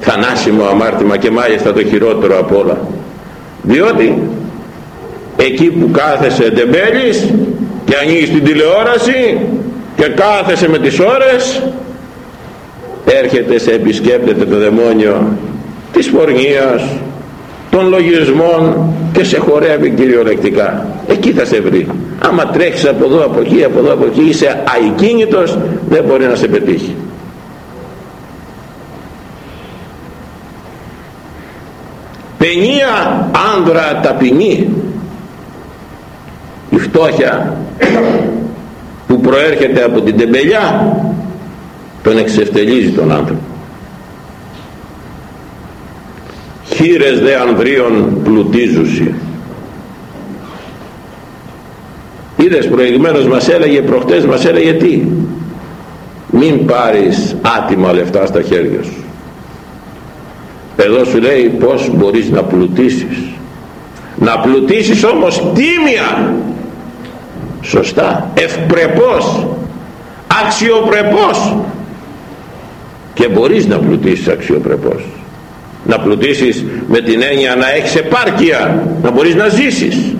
θανάσιμο αμάρτημα και μάλιστα το χειρότερο από όλα. Διότι εκεί που κάθεσαι ντεμπέλης και ανοίγεις την τηλεόραση και κάθεσαι με τις ώρες έρχεται σε επισκέπτεται το δαιμόνιο της πορνείας των λογισμών και σε χορεύει κυριολεκτικά. Εκεί θα σε βρει. Άμα τρέχεις από εδώ από εκεί από εδώ από εκεί είσαι αικίνητος δεν μπορεί να σε πετύχει παινία άνδρα ταπεινή. Η φτώχεια που προέρχεται από την τεμπελιά τον εξευτελίζει τον άνθρωπο. Χείρες δε ανδρίων πλουτίζουσι. Είδες προηγουμένως μας έλεγε προχτές μας έλεγε τι; Μην πάρεις άτιμα λεφτά στα χέρια σου εδώ σου λέει πως μπορείς να πλουτίσεις. Να πλουτίσεις όμως τίμια. Σωστά. Ευπρεπώς. Αξιοπρεπώς. Και μπορείς να πλουτίσεις αξιοπρεπώς. Να πλουτίσεις με την έννοια να έχεις επάρκεια. Να μπορείς να ζήσεις.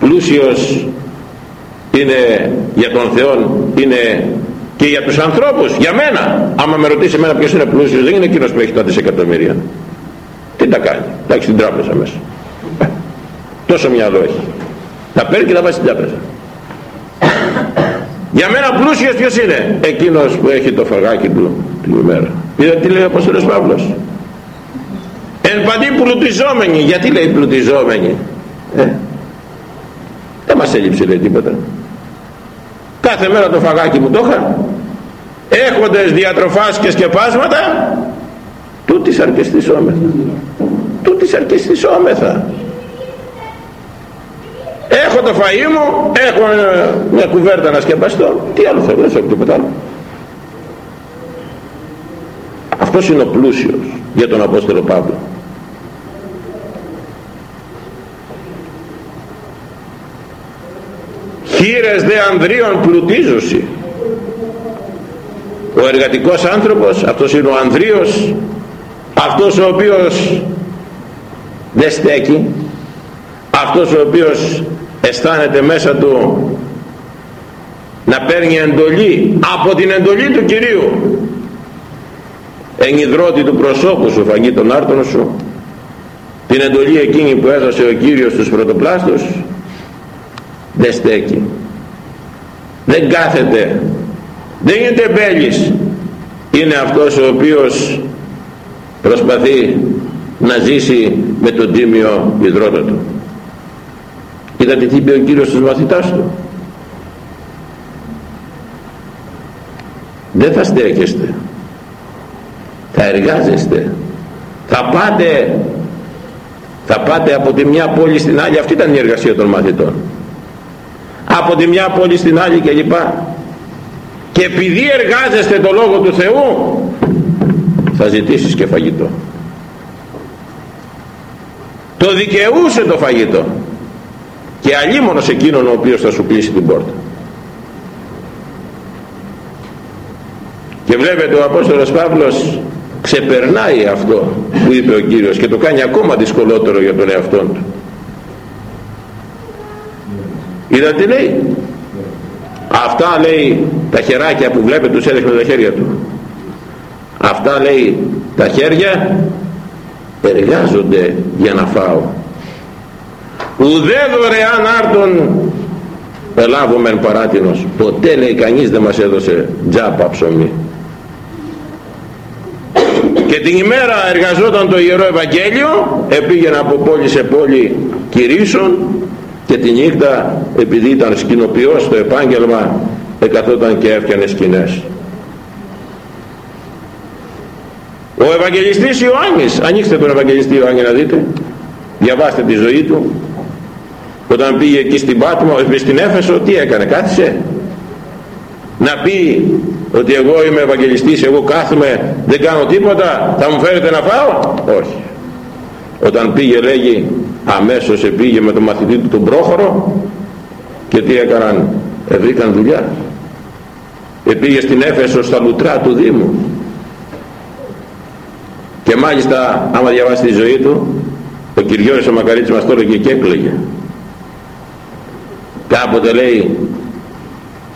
Πλούσιος είναι για τον Θεό είναι και για τους ανθρώπους για μένα. Άμα με ρωτήσει εμένα ποιος είναι πλούσιος δεν είναι εκείνος που έχει τα δισεκατομμύρια. Τι τα κάνει. Τα έχει στην τράπεζα μέσα. Ε, τόσο μυαλό έχει. Τα παίρνει και τα βάζει στην τράπεζα. Για μένα πλούσιος ποιος είναι. Εκείνος που έχει το φαγάκι του την ημέρα. Είδα τι λέει ο Απόστολος Παύλος; Εν παντή πλουτιζόμενοι. Γιατί λέει πλουτιζόμενοι; Ε, δεν μας έλειψε λέει τίποτα κάθε μέρα το φαγάκι μου το είχα. Έχοντες διατροφάς και σκεπάσματα τούτης αρκεστησόμεθα τούτης αρκεστησόμεθα έχω το φαΐ μου έχω μια κουβέρτα να σκεπαστώ. Τι άλλο θέλω δεν θέλω τίποτα άλλο. Αυτός είναι ο πλούσιος για τον Απόστολο Παύλο χείρες δε ανδρίων πλουτίζουσι ο εργατικός άνθρωπος αυτός είναι ο ανδρείος αυτός ο οποίος δεν στέκει αυτός ο οποίος αισθάνεται μέσα του να παίρνει εντολή από την εντολή του Κυρίου. Ενιδρώτη του προσώπου σου φαγεί τον άρτονο σου. Την εντολή εκείνη που έδωσε ο Κύριος στους πρωτοπλάστους δεν στέκει δεν κάθεται. Δεν είναι τεμπέλης είναι αυτός ο οποίος προσπαθεί να ζήσει με τον τίμιο υδρότα του. Είδατε τι είπε ο Κύριος στους μαθητάς του; Δεν θα στέκεστε. Θα εργάζεστε. Θα πάτε. Θα πάτε από τη μια πόλη στην άλλη. Αυτή ήταν η εργασία των μαθητών από τη μια πόλη στην άλλη κλπ και επειδή εργάζεστε το Λόγο του Θεού θα ζητήσεις και φαγητό. Το δικαιούσε το φαγητό. Και σε εκείνον ο οποίος θα σου κλείσει την πόρτα. Και βλέπετε ο Απόστολος Παύλος ξεπερνάει αυτό που είπε ο Κύριος και το κάνει ακόμα δυσκολότερο για τον εαυτό του είδατε τι λέει. Αυτά λέει τα χεράκια που βλέπετε τους έδειχνε τα χέρια του. Αυτά λέει τα χέρια εργάζονται για να φάω. Ουδέ δωρεάν άρτον ελάβομεν παράτηνος. Ποτέ λέει κανείς δεν μας έδωσε τζάπα ψωμί. Και την ημέρα εργαζόταν το Ιερό Ευαγγέλιο επήγαινε από πόλη σε πόλη κηρύσσον και τη νύχτα επειδή ήταν σκηνοποιός στο επάγγελμα εκαθόταν και έφτιανε σκηνές. Ο Ευαγγελιστής Ιωάννης ανοίξτε τον Ευαγγελιστή Ιωάννη να δείτε διαβάστε τη ζωή του. Όταν πήγε εκεί στην Πάτμο στην Έφεσο τι έκανε κάθισε. Να πει ότι εγώ είμαι Ευαγγελιστής εγώ κάθομαι δεν κάνω τίποτα θα μου φέρετε να φάω; Όχι. Όταν πήγε λέγει αμέσως πήγε με τον μαθητή του τον Πρόχωρο και τι έκαναν βρήκαν δουλειά. Πήγε στην Έφεσος στα λουτρά του Δήμου. Και μάλιστα άμα διαβάσει τη ζωή του ο Κυριώρης ο Μακαρίτης μας το έλεγε και έκλαιγε. Κάποτε λέει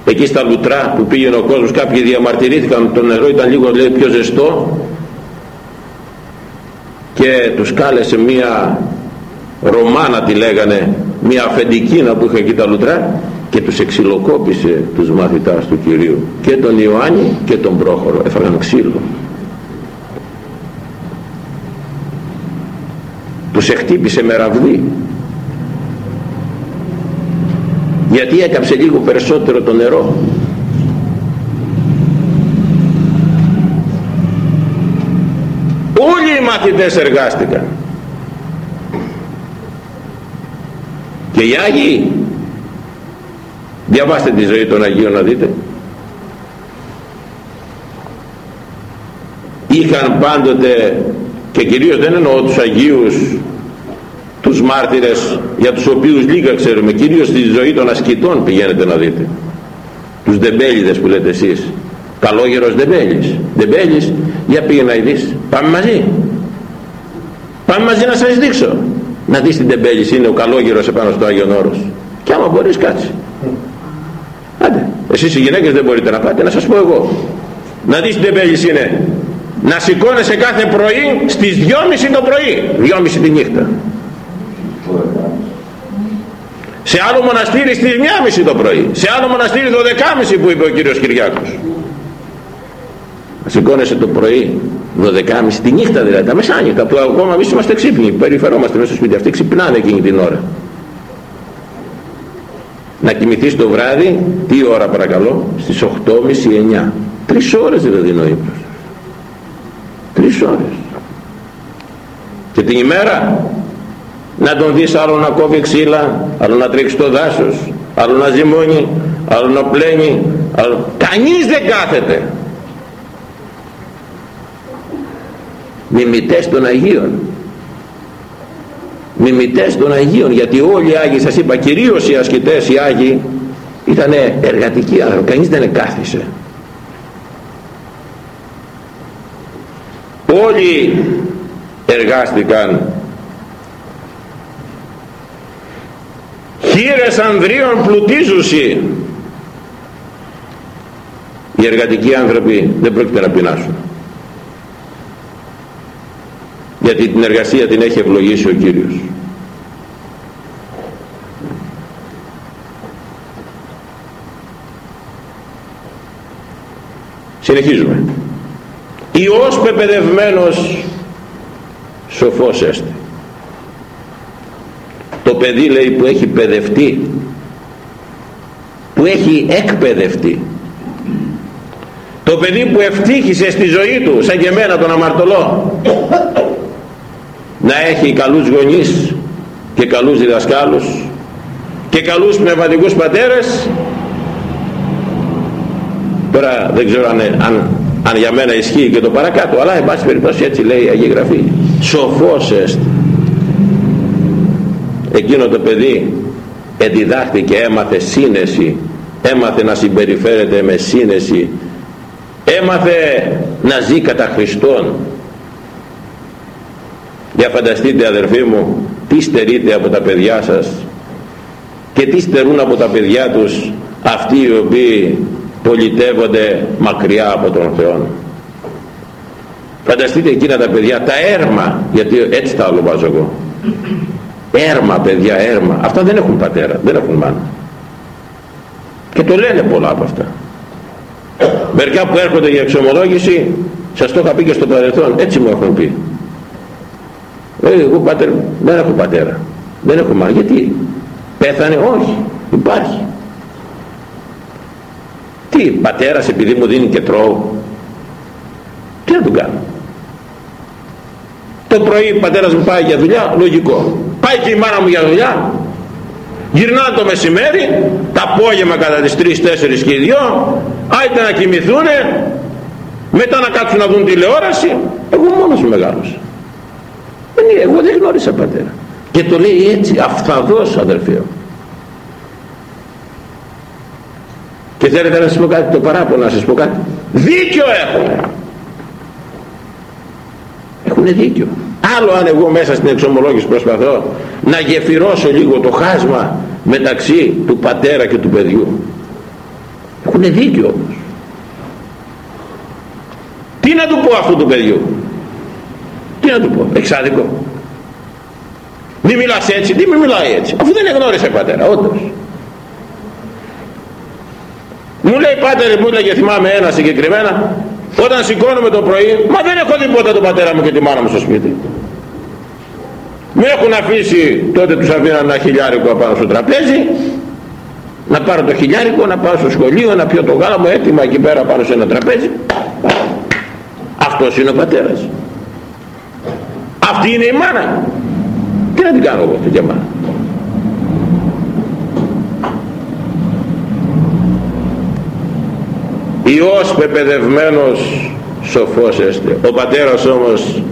εκεί στα λουτρά που πήγαινε ο κόσμος κάποιοι διαμαρτυρήθηκαν το νερό ήταν λίγο λέει, πιο ζεστό και τους κάλεσε μία Ρωμάνα τη λέγανε μία αφεντικίνα που είχε εκεί τα λουτρά και τους εξυλοκόπησε τους μαθητάς του Κυρίου και τον Ιωάννη και τον Πρόχωρο. Έφαγαν ξύλο. Τους εκτύπησε με ραβδί. Γιατί έκαψε λίγο περισσότερο το νερό. Όλοι οι μαθητές εργάστηκαν και οι Άγιοι διαβάστε τη ζωή των Αγίων να δείτε. Είχαν πάντοτε και κυρίως δεν εννοώ τους Αγίους τους μάρτυρες για τους οποίους λίγα ξέρουμε κυρίως στη ζωή των ασκητών πηγαίνετε να δείτε. Τους δεμπέλιδες που λέτε εσείς. Καλόγερος δεμπέλης δεμπέλης για πήγε να δεις πάμε μαζί. Πάμε μαζί να σας δείξω να δεις την τεμπέλης είναι ο καλόγερος επάνω στο Άγιον Όρος. Και άμα μπορείς κάτσε. Άντε εσείς οι γυναίκες δεν μπορείτε να πάτε να σας πω εγώ. Να δεις την τεμπέλης είναι. Να σηκώνεσαι κάθε πρωί στις 2.30 το πρωί. 2.30 τη νύχτα. Σε άλλο μοναστήρι στις 9.30 το πρωί. Σε άλλο μοναστήρι 12.30 που είπε ο κύριος Κυριάκος. Σηκώνεσαι το πρωί 12.30 τη νύχτα δηλαδή τα μεσάνυχτα που ακόμα εμείς είμαστε ξύπνοι περιφερόμαστε μέσα στο σπίτι αυτοί ξυπνάνε εκείνη την ώρα. Να κοιμηθείς το βράδυ τι ώρα παρακαλώ στις 8.30 9 τρεις ώρες δηλαδή είναι ο ύπνος. Τρεις ώρες. Και την ημέρα να τον δεις άλλο να κόβει ξύλα άλλο να τρέξει στο δάσος άλλο να ζυμώνει άλλο να πλένει άλλο... κανείς δεν κάθεται μιμητές των Αγίων. Μιμητές των Αγίων γιατί όλοι οι Άγιοι σας είπα κυρίως οι ασκητές οι Άγιοι ήταν εργατικοί άνθρωποι κανείς δεν κάθισε όλοι εργάστηκαν. Χείρες ανδρίων πλουτίζουσι. Οι εργατικοί άνθρωποι δεν πρόκειται να πεινάσουν γιατί την εργασία την έχει ευλογήσει ο Κύριος. Συνεχίζουμε. Υιός πεπαιδευμένος σοφός έστε το παιδί λέει που έχει παιδευτεί που έχει εκπαιδευτεί. Το παιδί που ευτύχησε στη ζωή του σαν και εμένα τον αμαρτωλό να έχει καλούς γονείς και καλούς διδασκάλους και καλούς πνευματικούς πατέρες. Τώρα δεν ξέρω αν, αν, αν για μένα ισχύει και το παρακάτω αλλά εν πάση περιπτώσει έτσι λέει η Αγία Γραφή σοφός έστε. Εκείνο το παιδί εντιδάχθηκε έμαθε σύνεση έμαθε να συμπεριφέρεται με σύνεση έμαθε να ζει κατά Χριστόν για φανταστείτε αδερφοί μου τι στερείτε από τα παιδιά σας και τι στερούν από τα παιδιά τους αυτοί οι οποίοι πολιτεύονται μακριά από τον Θεό. Φανταστείτε εκείνα τα παιδιά τα έρμα γιατί έτσι τα ονομάζω εγώ. Έρμα παιδιά έρμα. Αυτά δεν έχουν πατέρα δεν έχουν μάνα. Και το λένε πολλά από αυτά. Μερικά που έρχονται για εξομολόγηση σας το είχα πει και στο παρελθόν έτσι μου έχουν πει ε, εγώ πατέρα, δεν έχω πατέρα. Δεν έχω μάνα γιατί; Πέθανε; Όχι. Υπάρχει. Τι πατέρας επειδή μου δίνει και τρώω; Τι να του κάνω; Το πρωί ο πατέρας μου πάει για δουλειά λογικό. Πάει και η μάνα μου για δουλειά. Γυρνάνε το μεσημέρι τα απόγευμα κατά τις 3, 4 και 2 άιτε να κοιμηθούνε μετά να κάτσουν να δουν τηλεόραση. Εγώ μόνος μου μεγάλος εγώ δεν γνώρισα πατέρα και το λέει έτσι αυθαδός αδερφέ και θέλετε να σας πω κάτι το παράπονο να σας πω κάτι. Δίκιο έχουν. Έχουν δίκιο. Άλλο αν εγώ μέσα στην εξομολόγηση προσπαθώ να γεφυρώσω λίγο το χάσμα μεταξύ του πατέρα και του παιδιού. Έχουν δίκιο όμως. Τι να του πω αυτού του παιδιού; Τι να του πω εξάδικο. Μη μιλάς έτσι τι μη μιλάει έτσι αφού δεν εγνώρισε πατέρα όντως. Μου λέει πάτερ μου λέγε θυμάμαι ένα συγκεκριμένα όταν σηκώνομαι το πρωί μα δεν έχω δει ποτέ τον πατέρα μου και τη μάνα μου στο σπίτι με έχουν αφήσει τότε τους αφήναν ένα χιλιάρικο απάνω στο τραπέζι να πάρω το χιλιάρικο να πάω στο σχολείο να πιω το γάλα μου έτοιμα εκεί πέρα πάνω σε ένα τραπέζι. Αυτός είναι ο πατέρας αυτή είναι η μάνα. Τι να την κάνω εγώ τέτοια μάνα Υιός πεπαιδευμένος σοφός έστε. Ο πατέρας όμως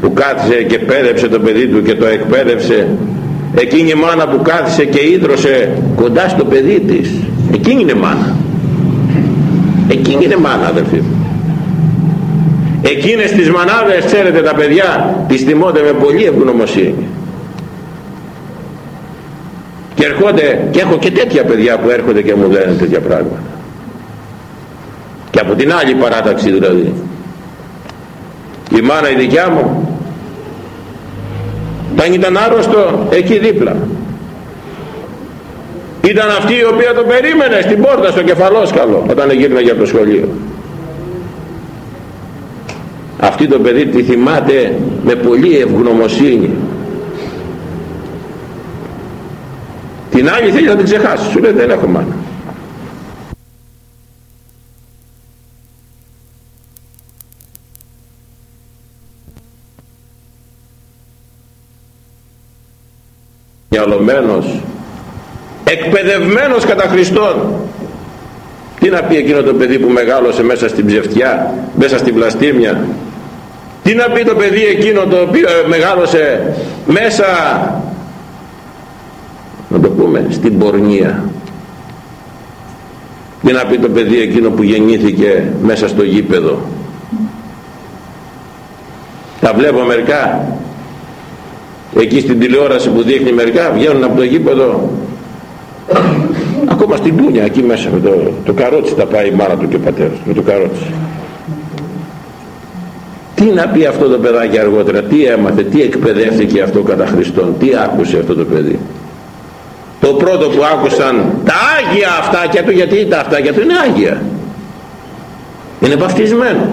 που κάθισε και πέδεψε το παιδί του και το εκπαίδευσε εκείνη η μάνα που κάθισε και ίδρωσε κοντά στο παιδί της εκείνη είναι μάνα. Εκείνη είναι μάνα αδελφοί μου εκείνες τις μανάδες ξέρετε τα παιδιά τις τιμώνται με πολύ ευγνωμοσύνη. Και ερχόνται και έχω και τέτοια παιδιά που έρχονται και μου λένε τέτοια πράγματα. Και από την άλλη παράταξη δηλαδή. Η μάνα η δικιά μου όταν ήταν άρρωστο εκεί δίπλα. Ήταν αυτή η οποία το περίμενε στην πόρτα στο κεφαλόσκαλο όταν γύρνα για το σχολείο αυτή το παιδί τη θυμάται με πολύ ευγνωμοσύνη. Την άλλη θέλει να την ξεχάσει. Σου λέει δεν έχω μάνα μυαλωμένος εκπαιδευμένος κατά Χριστόν. Τι να πει εκείνο το παιδί που μεγάλωσε μέσα στην ψευτιά μέσα στην πλαστήμια τι να πει το παιδί εκείνο το οποίο μεγάλωσε μέσα να το πούμε στην πορνεία. Τι να πει το παιδί εκείνο που γεννήθηκε μέσα στο γήπεδο. Τα βλέπω μερικά. Εκεί στην τηλεόραση που δείχνει μερικά βγαίνουν από το γήπεδο. Ακόμα στην Τούνια εκεί μέσα με το, το καρότσι τα πάει η μάνα του και ο πατέρας με το καρότσι τι να πει αυτό το παιδάκι αργότερα τι έμαθε, τι εκπαιδεύτηκε αυτό κατά Χριστόν τι άκουσε αυτό το παιδί. Το πρώτο που άκουσαν τα Άγια αυτάκια του γιατί τα αυτάκια του είναι Άγια. Είναι βαφτισμένο.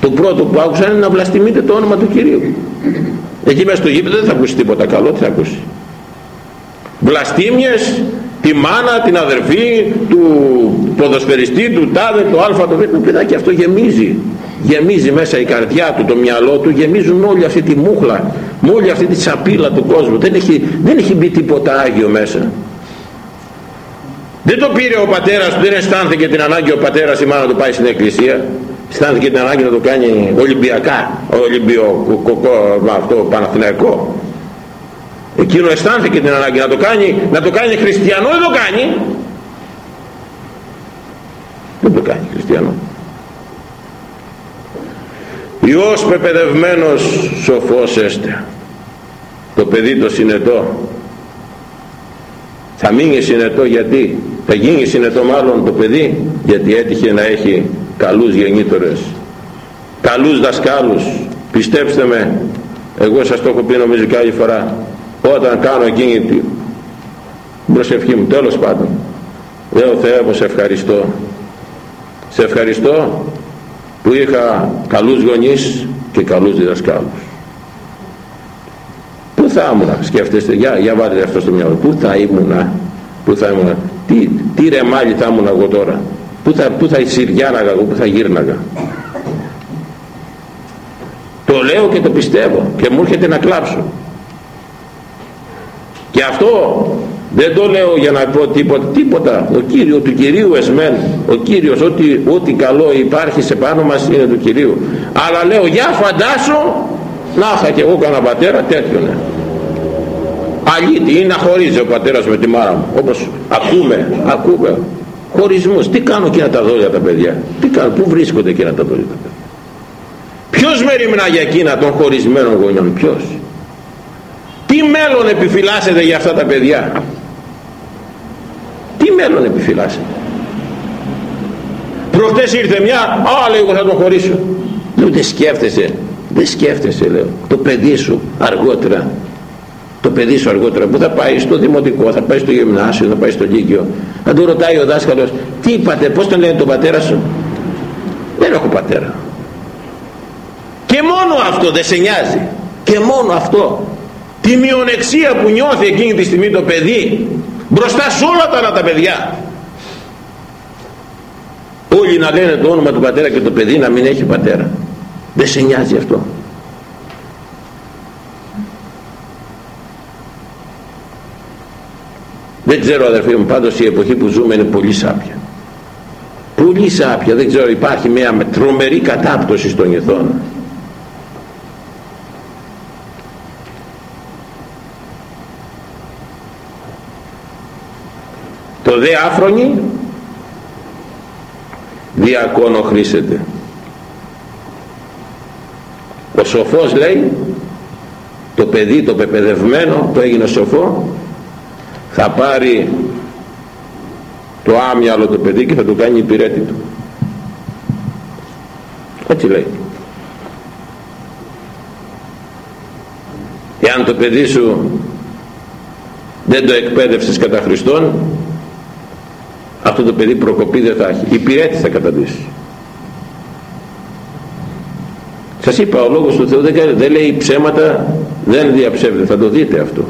Το πρώτο που άκουσαν είναι να βλαστημείτε το όνομα του Κυρίου. Εκεί μέσα στο γήπεδο δεν θα ακούσει τίποτα καλό τι θα ακούσει. Βλαστήμιες τη μάνα, την αδερφή του ποδοσφαιριστή, του τάδε, το α, το β, το παιδάκι αυτό γεμίζει γεμίζει μέσα η καρδιά του, το μυαλό του γεμίζουν όλη αυτή τη μούχλα με όλη αυτή τη σαπίλα του κόσμου. Δεν έχει, δεν έχει μπει τίποτα Άγιο μέσα. Δεν το πήρε ο πατέρας του, δεν αισθάνθηκε την ανάγκη ο πατέρας η μάνα του πάει στην εκκλησία. Αισθάνθηκε την ανάγκη να το κάνει Ολυμπιακά Ολυμπιο, αυτό Παναθηναϊκό. Εκείνο αισθάνθηκε την ανάγκη να το κάνει να το κάνει χριστιανό δεν το κάνει. Δεν το κάνει χριστιανό Υιός πεπαιδευμένος σοφός έστε. Το παιδί το συνετό. Θα μείνει συνετό γιατί θα γίνει συνετό μάλλον το παιδί γιατί έτυχε να έχει καλούς γεννήτωρες καλούς δασκάλους. Πιστέψτε με εγώ σας το έχω πει νομίζω άλλη φορά όταν κάνω εκείνη την προσευχή μου τέλος πάντων λέω Θεέ μου σε ευχαριστώ σε ευχαριστώ που είχα καλούς γονείς και καλούς διδασκάλους. Πού θα ήμουν σκέφτεστε για, για βάλετε αυτό στο μυαλό. Πού θα ήμουν πού θα ήμουν τι, τι ρεμάλι θα ήμουν εγώ τώρα. Πού θα, πού θα συριάναγα εγώ πού θα γύρναγα. Το λέω και το πιστεύω και μου έρχεται να κλάψω. Και αυτό δεν το λέω για να πω τίποτα, τίποτα. Ο Κύριος του Κυρίου εσμέν. Ο Κύριος ό,τι, ό,τι καλό υπάρχει σε πάνω μας είναι του Κυρίου. Αλλά λέω για φαντάσω να είχα και εγώ κανένα πατέρα τέτοιο ναι. Αλήτη είναι να χωρίζει ο πατέρας με τη μάρα μου. Όπως ακούμε, ακούμε. Χωρισμούς. Τι κάνω και να τα δόλια τα παιδιά; Τι κάνω, πού βρίσκονται και να τα δόλια τα παιδιά; ποιος μεριμνά για εκείνα των χωρισμένων γονιών ποιος; Τι μέλλον επιφυλάσσεται για αυτά τα παιδιά; Τι μέλλον επιφυλάσσεται προχτές ήρθε μια α λέει εγώ θα τον χωρίσω λέω δεν σκέφτεσαι δεν σκέφτεσαι λέω το παιδί σου αργότερα το παιδί σου αργότερα που θα πάει στο δημοτικό, θα πάει στο γυμνάσιο, θα πάει στο λύκειο. Θα του ρωτάει ο δάσκαλος, τι είπατε, πώς τον λένε τον πατέρα σου; Δεν έχω πατέρα. Και μόνο αυτό δεν σε νοιάζει. Και μόνο αυτό. Τη μειονεξία που νιώθει εκείνη τη στιγμή το παιδί μπροστά σε όλα τα άλλα τα παιδιά. Όλοι να λένε το όνομα του πατέρα και το παιδί να μην έχει πατέρα. Δεν σε νοιάζει αυτό. δεν ξέρω αδερφοί μου πάντως η εποχή που ζούμε είναι πολύ σάπια πολύ σάπια δεν ξέρω υπάρχει μια τρομερή κατάπτωση στον ηθών το δε άφρονη διακόνο χρήσεται ο σοφός λέει το παιδί το πεπαιδευμένο το έγινε σοφό θα πάρει το άμυαλο το παιδί και θα το κάνει υπηρέτη του. Έτσι λέει. Εάν το παιδί σου δεν το εκπαίδευσες κατά Χριστόν αυτό το παιδί προκοπή δεν θα έχει. Υπηρέτη θα καταντήσει. Σας είπα ο λόγος του Θεού δεν, δεν λέει ψέματα δεν διαψεύδεται. Θα το δείτε αυτό.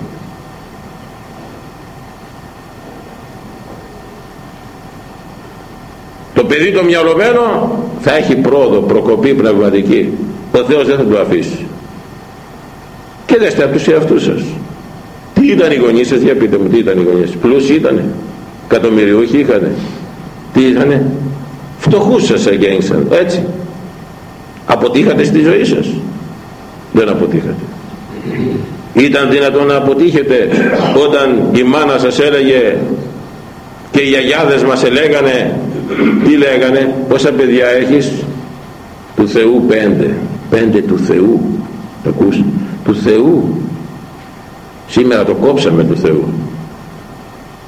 Το παιδί το μυαλωμένο θα έχει πρόοδο, προκοπή πνευματική. Ο Θεός δεν θα το αφήσει. Και δέστε από τους εαυτούς σας. Τι ήταν οι γονείς σας για πείτε μου τι ήταν οι γονείς πλούσιοι ήτανε κατομμυριούχοι είχανε. Τι ήτανε φτωχούς σας αγέννησαν έτσι. Αποτύχατε στη ζωή σας. Δεν αποτύχατε. Ήταν δυνατόν να αποτύχετε όταν η μάνα σας έλεγε και οι αγιάδες μας ελέγανε. Τι λέγανε; Πόσα παιδιά έχεις; Του Θεού πέντε. Πέντε του Θεού το ακούς; Του Θεού σήμερα το κόψαμε του Θεού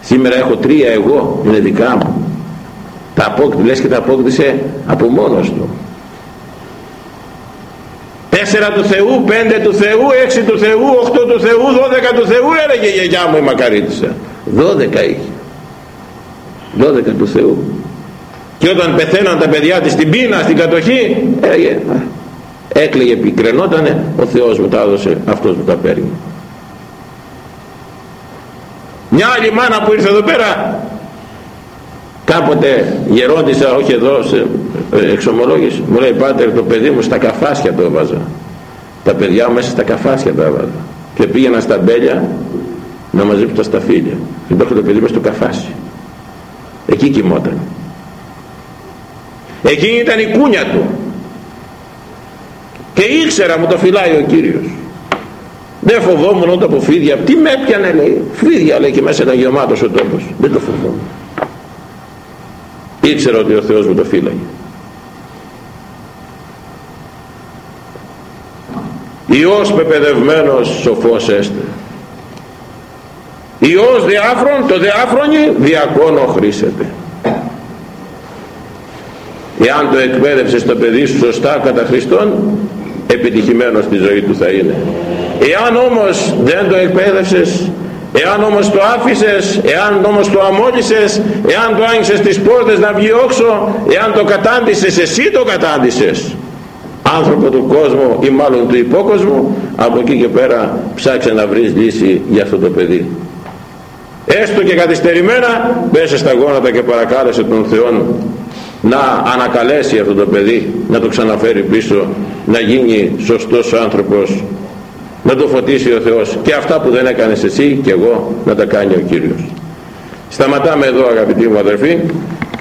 σήμερα έχω τρία εγώ είναι δικά μου. Τα απόκτησε, λες και τα απόκτησε από μόνος του. Τέσσερα του Θεού, πέντε του Θεού, έξι του Θεού, οχτώ του Θεού, δώδεκα του Θεού έλεγε η γιαγιά μου η μακαρίτησα δώδεκα είχε. Δώδεκα του Θεού. Και όταν πεθαίναν τα παιδιά της στην πείνα, στην κατοχή έλεγε, έκλαιγε πικρενότανε ο Θεός μου τα έδωσε αυτός μου τα παίρνει μια άλλη μάνα που ήρθε εδώ πέρα κάποτε γερόντισα όχι εδώ σε ε, εξομολόγηση. Μου λέει πάτερ το παιδί μου στα καφάσια το έβαζα. Τα παιδιά μου μέσα στα καφάσια τα έβαζα και πήγαινα στα μπέλια να μαζέψω τα σταφύλια. Και το το παιδί μου στο καφάσι. Εκεί κοιμόταν. Εκείνη ήταν η κούνια του. Και ήξερα μου το φυλάει ο Κύριος δεν φοβόμουν ούτε από φίδια. Τι με έπιανε λέει φίδια λέει και μέσα ήταν γεμάτος ο τόπος. Δεν το φοβόμουν. Ήξερα ότι ο Θεός μου το φύλαγε. Υιός πεπαιδευμένος σοφός έστε. Υιός διάφρον το διάφρονι διακόνο χρήσεται. Εάν το εκπαίδευσες το παιδί σου σωστά κατά Χριστόν επιτυχημένος στη ζωή του θα είναι. Εάν όμως δεν το εκπαίδευσες εάν όμως το άφησες εάν όμως το αμόλυσες εάν το άνοιξες τις πόρτες να βγει όξο εάν το κατάντησες εσύ το κατάντησες. Άνθρωπο του κόσμου ή μάλλον του υπόκοσμου από εκεί και πέρα ψάξε να βρεις λύση για αυτό το παιδί. Έστω και καθυστερημένα πέσε στα γόνατα και παρακάλεσε τον Θεό να ανακαλέσει αυτό το παιδί να το ξαναφέρει πίσω να γίνει σωστός άνθρωπος να το φωτίσει ο Θεός. Και αυτά που δεν έκανες εσύ και εγώ να τα κάνει ο Κύριος. Σταματάμε εδώ αγαπητοί μου αδερφοί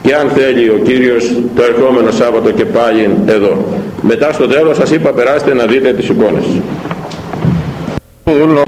και αν θέλει ο Κύριος το ερχόμενο Σάββατο και πάλι εδώ. Μετά στο τέλος σας είπα περάστε να δείτε τις εικόνες